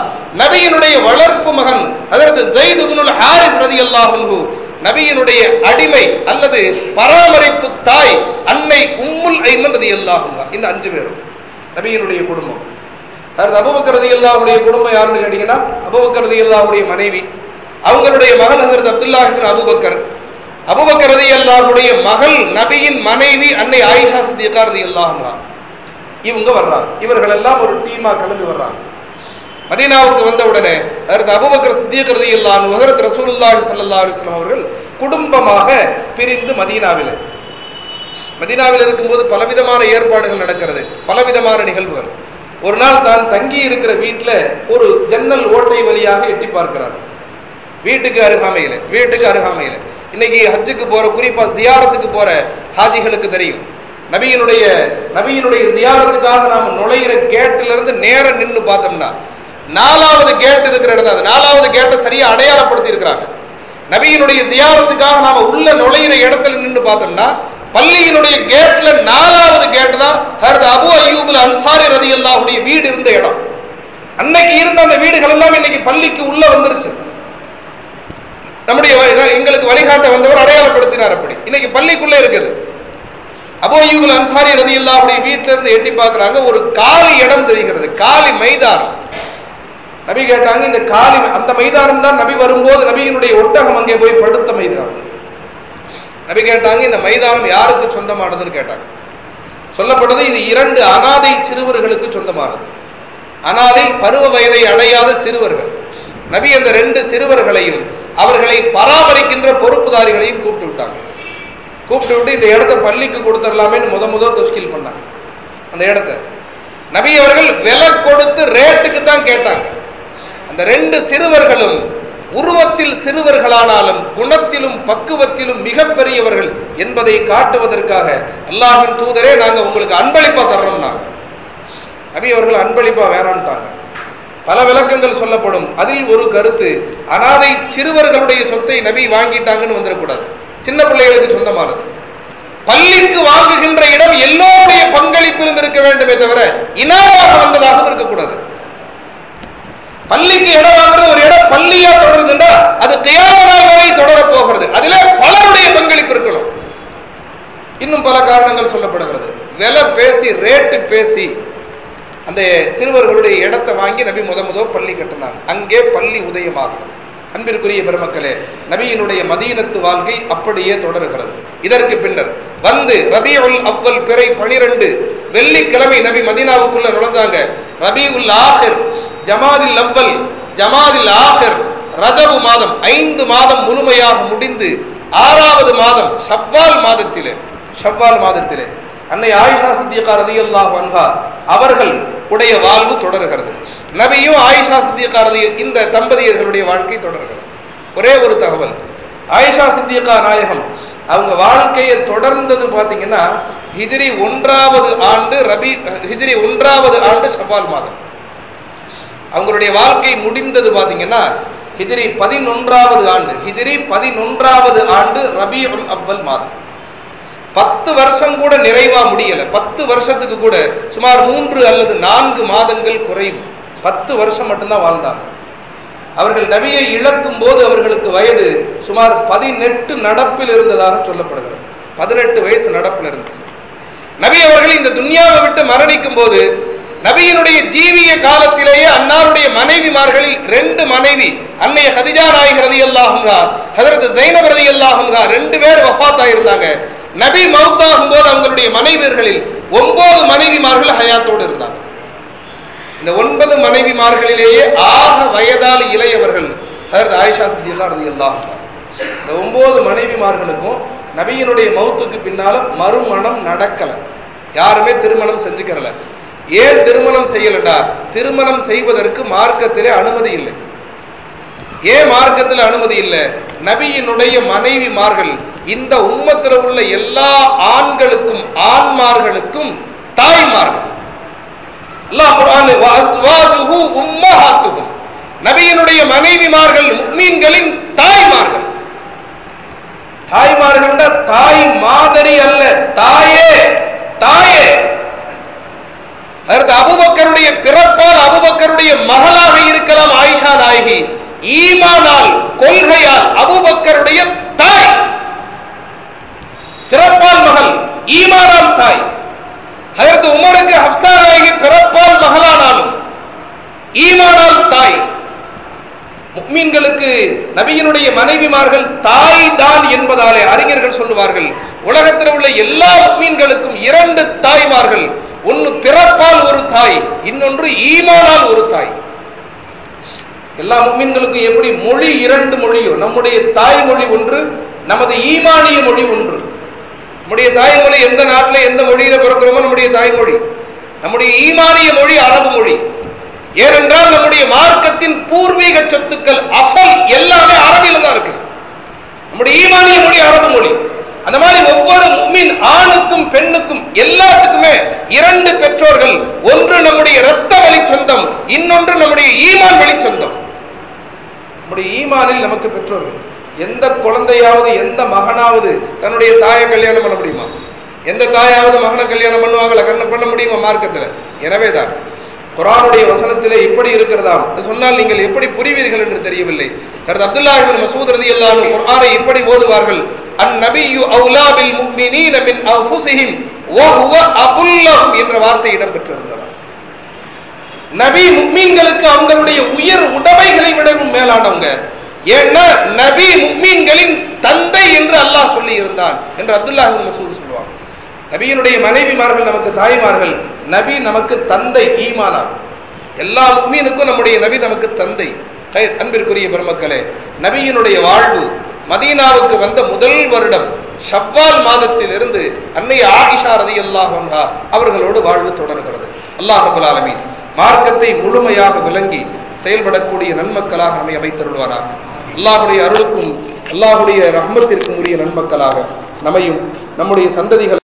நபியினுடைய வளர்ப்பு மகன் ஹதரத் ஜெயித் ஹாரித் ஹாரிஸ் ரலியல்லாஹு நபியினுடைய அடிமை அல்லது பராமரிப்பு தாய் அன்னை உம்முல் ஐமன் ரலியல்லாஹு அன்ஹா. இந்த அஞ்சு பேரும். நபியினுடைய குடும்பம். அடுத்து அபூபக்கர் அல்லாவுடைய குடும்பம் யாருன்னு கேட்டீங்கன்னா அபூபக்கர் அல்லாவுடைய மனைவி. அவங்களுடைய மகன் ஹசரத் அப்துல்லாஹ் அபுபக்கர். அபூபக்கர் அல்லாவுடைய மகள் நபியின் மனைவி அன்னை ஆயிஷா சித்திகா ரலியல்லாஹு இவங்க வர்றாங்க. இவர்கள் எல்லாம் ஒரு டீமா கிளம்பி வர்றாங்க. மதீனாவுக்கு வந்தவுடனே அதற்கு அபுபக்கர் அபூபக்கர் இல்லான் உகரத் ரசூலுல்லாஹி ஸல்லல்லாஹு அவர்கள் குடும்பமாக பிரிந்து மதீனாவில். மதீனாவில் இருக்கும்போது பலவிதமான ஏற்பாடுகள் நடக்கிறது பலவிதமான நிகழ்வுகள். ஒரு நாள் தான் தங்கி இருக்கிற வீட்டில் ஒரு ஜன்னல் ஓட்டை வழியாக எட்டி பார்க்கிறார். வீட்டுக்கு அருகாமையில் வீட்டுக்கு அருகாமையில். இன்னைக்கு ஹஜ்ஜுக்கு போற குறிப்பா ஜியாரத்துக்கு போற ஹாஜிகளுக்கு தெரியும். நபியினுடைய நபியினுடைய ஜியாரத்துக்காக நாம் நுழையிற கேட்டிலிருந்து நேரம் நின்று பார்த்தோம்னா நாலாவது கேட் இருக்கிற இடம் அது. நாலாவது கேட்டை சரியா அடையாளப்படுத்தி இருக்கிறாங்க. நபியினுடைய ஜியாரத்துக்காக நாம உள்ள நுழையிற இடத்துல நின்று பார்த்தோம்னா பள்ளியினுடைய கேட்ல நாலாவது கேட் தான் ஹர்த் அபு அய்யூபுல் அன்சாரி ரதி ரதியல்லாஹுடைய வீடு இருந்த இடம். அன்னைக்கு இருந்த அந்த வீடுகள் எல்லாம் இன்னைக்கு பள்ளிக்கு உள்ள வந்துருச்சு. நம்முடைய எங்களுக்கு வழிகாட்ட வந்தவர் அடையாளப்படுத்தினார் அப்படி. இன்னைக்கு பள்ளிக்குள்ள இருக்குது. அபோ அய்யூபுல் அன்சாரி ரதியல்லாஹுடைய வீட்டில இருந்து எட்டி பார்க்கறாங்க ஒரு காலி இடம் தெரிகிறது. காலி மைதானம். நபி கேட்டாங்க இந்த காலி அந்த மைதானம் தான் நபி வரும்போது நபியினுடைய ஒட்டகம் அங்கே போய் படுத்த மைதானம். நபி கேட்டாங்க இந்த மைதானம் யாருக்கு சொந்தமானதுன்னு கேட்டாங்க. சொல்லப்பட்டது இது இரண்டு அனாதை சிறுவர்களுக்கு சொந்தமானது. அனாதை பருவ வயதை அடையாத சிறுவர்கள். நபி அந்த ரெண்டு சிறுவர்களையும் அவர்களை பராமரிக்கின்ற பொறுப்புதாரிகளையும் கூப்பிட்டு விட்டாங்க. கூப்பிட்டு விட்டு இந்த இடத்த பள்ளிக்கு கொடுத்துடலாமேன்னு முத முத துஷ்கில் பண்ணாங்க. அந்த இடத்த. நபி அவர்கள் விலை கொடுத்து ரேட்டுக்கு தான் கேட்டாங்க. அந்த ரெண்டு சிறுவர்களும் உருவத்தில் சிறுவர்களானாலும் குணத்திலும் பக்குவத்திலும் மிகப்பெரியவர்கள் என்பதை காட்டுவதற்காக அல்லாஹின் தூதரே நாங்கள் உங்களுக்கு அன்பளிப்பா தர்றோம் நாங்கள் நபி அவர்கள் அன்பளிப்பா வேணான்ட்டாங்க பல விளக்கங்கள் சொல்லப்படும். அதில் ஒரு கருத்து அனாதை சிறுவர்களுடைய சொத்தை நபி வாங்கிட்டாங்கன்னு வந்துடக்கூடாது. சின்ன பிள்ளைகளுக்கு சொந்தமானது. பள்ளிக்கு வாங்குகின்ற இடம் எல்லோருடைய பங்களிப்பிலும் இருக்க வேண்டுமே தவிர இனாமாக வந்ததாகவும் இருக்கக்கூடாது. பள்ளிக்கு இடம் வாங்குறது ஒரு இடம் பள்ளியா தொடருதுன்னா அது தியாக வரை தொடரப் போகிறது. அதிலே பலருடைய பங்களிப்பு இருக்கணும். இன்னும் பல காரணங்கள் சொல்லப்படுகிறது. விலை பேசி ரேட்டு பேசி அந்த சிறுவர்களுடைய இடத்தை வாங்கி நபி முத முத பள்ளி கட்டினாங்க அங்கே பள்ளி உதயமாகிறது. அன்பிற்குரிய பெருமக்களே நபியினுடைய மதீனத்து வாழ்க்கை அப்படியே தொடருகிறது. இதற்கு பின்னர் வந்து ரபியுல் அவ்வல் பிறை பனிரெண்டு வெள்ளிக்கிழமை நபி மதீனாவுக்குள்ள நுழைஞ்சாங்க. ரபியுல் ஆஹிர் ஜமாதில் அவ்வல் ஜமாதில் ஆஹிர் ரஜபு மாதம் ஐந்து மாதம் முழுமையாக முடிந்து ஆறாவது மாதம் ஷவ்வால் மாதத்திலே ஷவ்வால் மாதத்திலே அன்னை ஆயிஷா சித்திகா ரதியல்லாஹு அன்ஹா அவர்கள் உடைய வாழ்வு தொடர்கிறது. நபியும் ஆயிஷா சித்திகா இந்த தம்பதியர்களுடைய வாழ்க்கை தொடர்கிறது ஒரே ஒரு தகவல். ஆயிஷா சித்திகா நாயகம் அவங்க வாழ்க்கையை தொடர்ந்தது பார்த்தீங்கன்னா ஹிதிரி ஒன்றாவது ஆண்டு ரபி ஹிதிரி ஒன்றாவது ஆண்டு சபால் மாதம். அவங்களுடைய வாழ்க்கை முடிந்தது பார்த்தீங்கன்னா ஹிதிரி பதினொன்றாவது ஆண்டு ஹிதிரி பதினொன்றாவது ஆண்டு ரபி அவ்வல் மாதம். பத்து வருஷம் கூட நிறைவா முடியல. பத்து வருஷத்துக்கு கூட சுமார் மூன்று அல்லது நான்கு மாதங்கள் குறைவு. பத்து வருஷம் மட்டும்தான் வாழ்ந்தாங்க. அவர்கள் நபியை இழக்கும் போது அவர்களுக்கு வயது சுமார் பதினெட்டு நடப்பில் இருந்ததாக சொல்லப்படுகிறது. பதினெட்டு வயசு நடப்பில் இருந்துச்சு. நபி அவர்கள் இந்த துன்யாவை விட்டு மரணிக்கும் போது நபியினுடைய ஜீவிய காலத்திலேயே அன்னாருடைய மனைவிமார்களில் ரெண்டு மனைவி அன்னைய ஹதிஜா நாயக் ரதி அல்லாஹுங்கா ஹதரத் ஜெயினப் ரதி அல்லாஹுங்கா ரெண்டு பேர் வஃபாத்தா இருந்தாங்க நபி மவுத்தாகும் போது அவங்களுடைய மனைவியர்களில் ஒன்பது மனைவிமார்கள் ஹயாத்தோடு இருந்தாங்க. இந்த ஒன்பது மனைவிமார்களிலேயே ஆக வயதால் இளையவர்கள். அதாவது ஆயிஷா சித்திகா ரதி எல்லாம் இந்த ஒன்பது மனைவிமார்களுக்கும் நபியினுடைய மௌத்துக்கு பின்னால மறுமணம் நடக்கலை. யாருமே திருமணம் செஞ்சுக்கிறல. ஏன் திருமணம் செய்யலடா? திருமணம் செய்வதற்கு மார்க்கத்திலே அனுமதி இல்லை. ஏன் மார்க்கத்தில் அனுமதி இல்லை? நபியினுடைய மனைவிமார்கள் இந்த உம்மத்தில் உள்ள எல்லா ஆண்களுக்கும் ஆண்மார்களுக்கும் தாய்மார்கள் அல்லாஹ் குர்ஆனில் வ உம்மஹாத்துஹும். நபியினுடைய மனைவிமார்கள் முக்மீன்களின் தாய்மார்கள். தாய்மார்கள் தாய் மாதிரி அல்ல தாயே தாயே. அபுபக்கருடைய பிறப்பால் அபுபக்கருடைய மகளாக இருக்கலாம் ஆயிஷா நாயகி. ஈமானால் கொள்கையால் அபுபக்கருடைய தாய். பிறப்பால் மகள் ஈமானால் தாய். அதற்கு உமருக்கு ஹப்சா நாயகி பிறப்பால் மகளானாலும் ஈமானால் தாய். முக்மீன்களுக்கு நபியினுடைய மனைவிமார்கள் தாய் தான் என்பதாலே அறிஞர்கள் சொல்லுவார்கள் உலகத்தில் உள்ள எல்லா முக்மீன்களுக்கும் இரண்டு தாய்மார்கள் ஒன்று பிறப்பால் ஒரு தாய் இன்னொன்று ஈமானால் ஒரு தாய். எல்லா முக்மீன்களுக்கும் எப்படி மொழி இரண்டு மொழியோ நம்முடைய தாய்மொழி ஒன்று நமது ஈமானிய மொழி ஒன்று. நம்முடைய தாய்மொழி எந்த நாட்டில் எந்த மொழியில பிறக்கிறோமோ நம்முடைய தாய்மொழி. நம்முடைய ஈமானிய மொழி அரபு மொழி. ஏனென்றால் நம்முடைய மார்க்கத்தின் பூர்வீக சொத்துக்கள் அசல் எல்லாமே அரபில தான் இருக்கு. நம்முடைய ஈமானிய மொழி அரபு மொழி. அந்த மாதிரி ஒவ்வொரு முமின் ஆணுக்கும் பெண்ணுக்கும் எல்லாத்துக்குமே இரண்டு பெற்றோர்கள். ஒன்று நம்முடைய இரத்த வழி சொந்தம் இன்னொன்று நம்முடைய ஈமான் வழி சொந்தம் நம்முடைய ஈமானில் நமக்கு பெற்றோர்கள். எந்த குழந்தையாவது எந்த மகனாவது தன்னுடைய தாயை கல்யாணம் பண்ண முடியுமா? எந்த தாயாவது மகனை கல்யாணம் பண்ணுவாங்களா? கண்ண பண்ண முடியுமா? மார்க்கத்தில். எனவேதான். குரானுடைய வசனத்திலே இப்படி இருக்கிறதாம். சொன்னால் நீங்கள் எப்படி புரிவீர்கள் என்று தெரியவில்லை. கருத்து அப்துல்லா இப்னு மசூத் ரலியல்லாஹு அன்ஹு குர்ஆனை இப்படி ஓதுவார்கள். அன் நபியு அவுலா பில் முக்மினீன மின் அன்ஃபுஸிஹிம் வஹுவ ஹுவ அபுல்லஹும் என்ற வார்த்தை இடம்பெற்றிருந்ததா நபி முக்மீன்களுக்கு அவங்களுடைய உயர் உடைமைகளை விடவும் மேலானவங்க. ஏன்னா நபி முக்மீன்களின் தந்தை என்று அல்லாஹ் சொல்லி இருந்தான் என்று அப்துல்லா மசூத் சொல்லுவாங்க. நபியினுடைய மனைவிமார்கள் நமக்கு தாய்மார்கள் நபி நமக்கு தந்தை ஈமானார். எல்லா முக்மீனுக்கும் நம்முடைய நபி நமக்கு தந்தை. அன்பிற்குரிய பெருமக்களே நபியினுடைய வாழ்வு மதீனாவுக்கு வந்த முதல் வருடம் ஷவ்வால் மாதத்தில் இருந்து அன்னை ஆயிஷா ரதி அல்லாஹ் அவர்களோடு வாழ்வு தொடர்கிறது. அல்லாஹ் ஆலமீன். மார்க்கத்தை முழுமையாக விளங்கி செயல்படக்கூடிய நன்மக்களாக நம்மை அமைத்தருள்வாராக. அல்லாஹுடைய அருளுக்கும் அல்லாஹுடைய ரஹ்மத்திற்கும் உரிய நன்மக்களாக நம்மையும் நம்முடைய சந்ததிகள்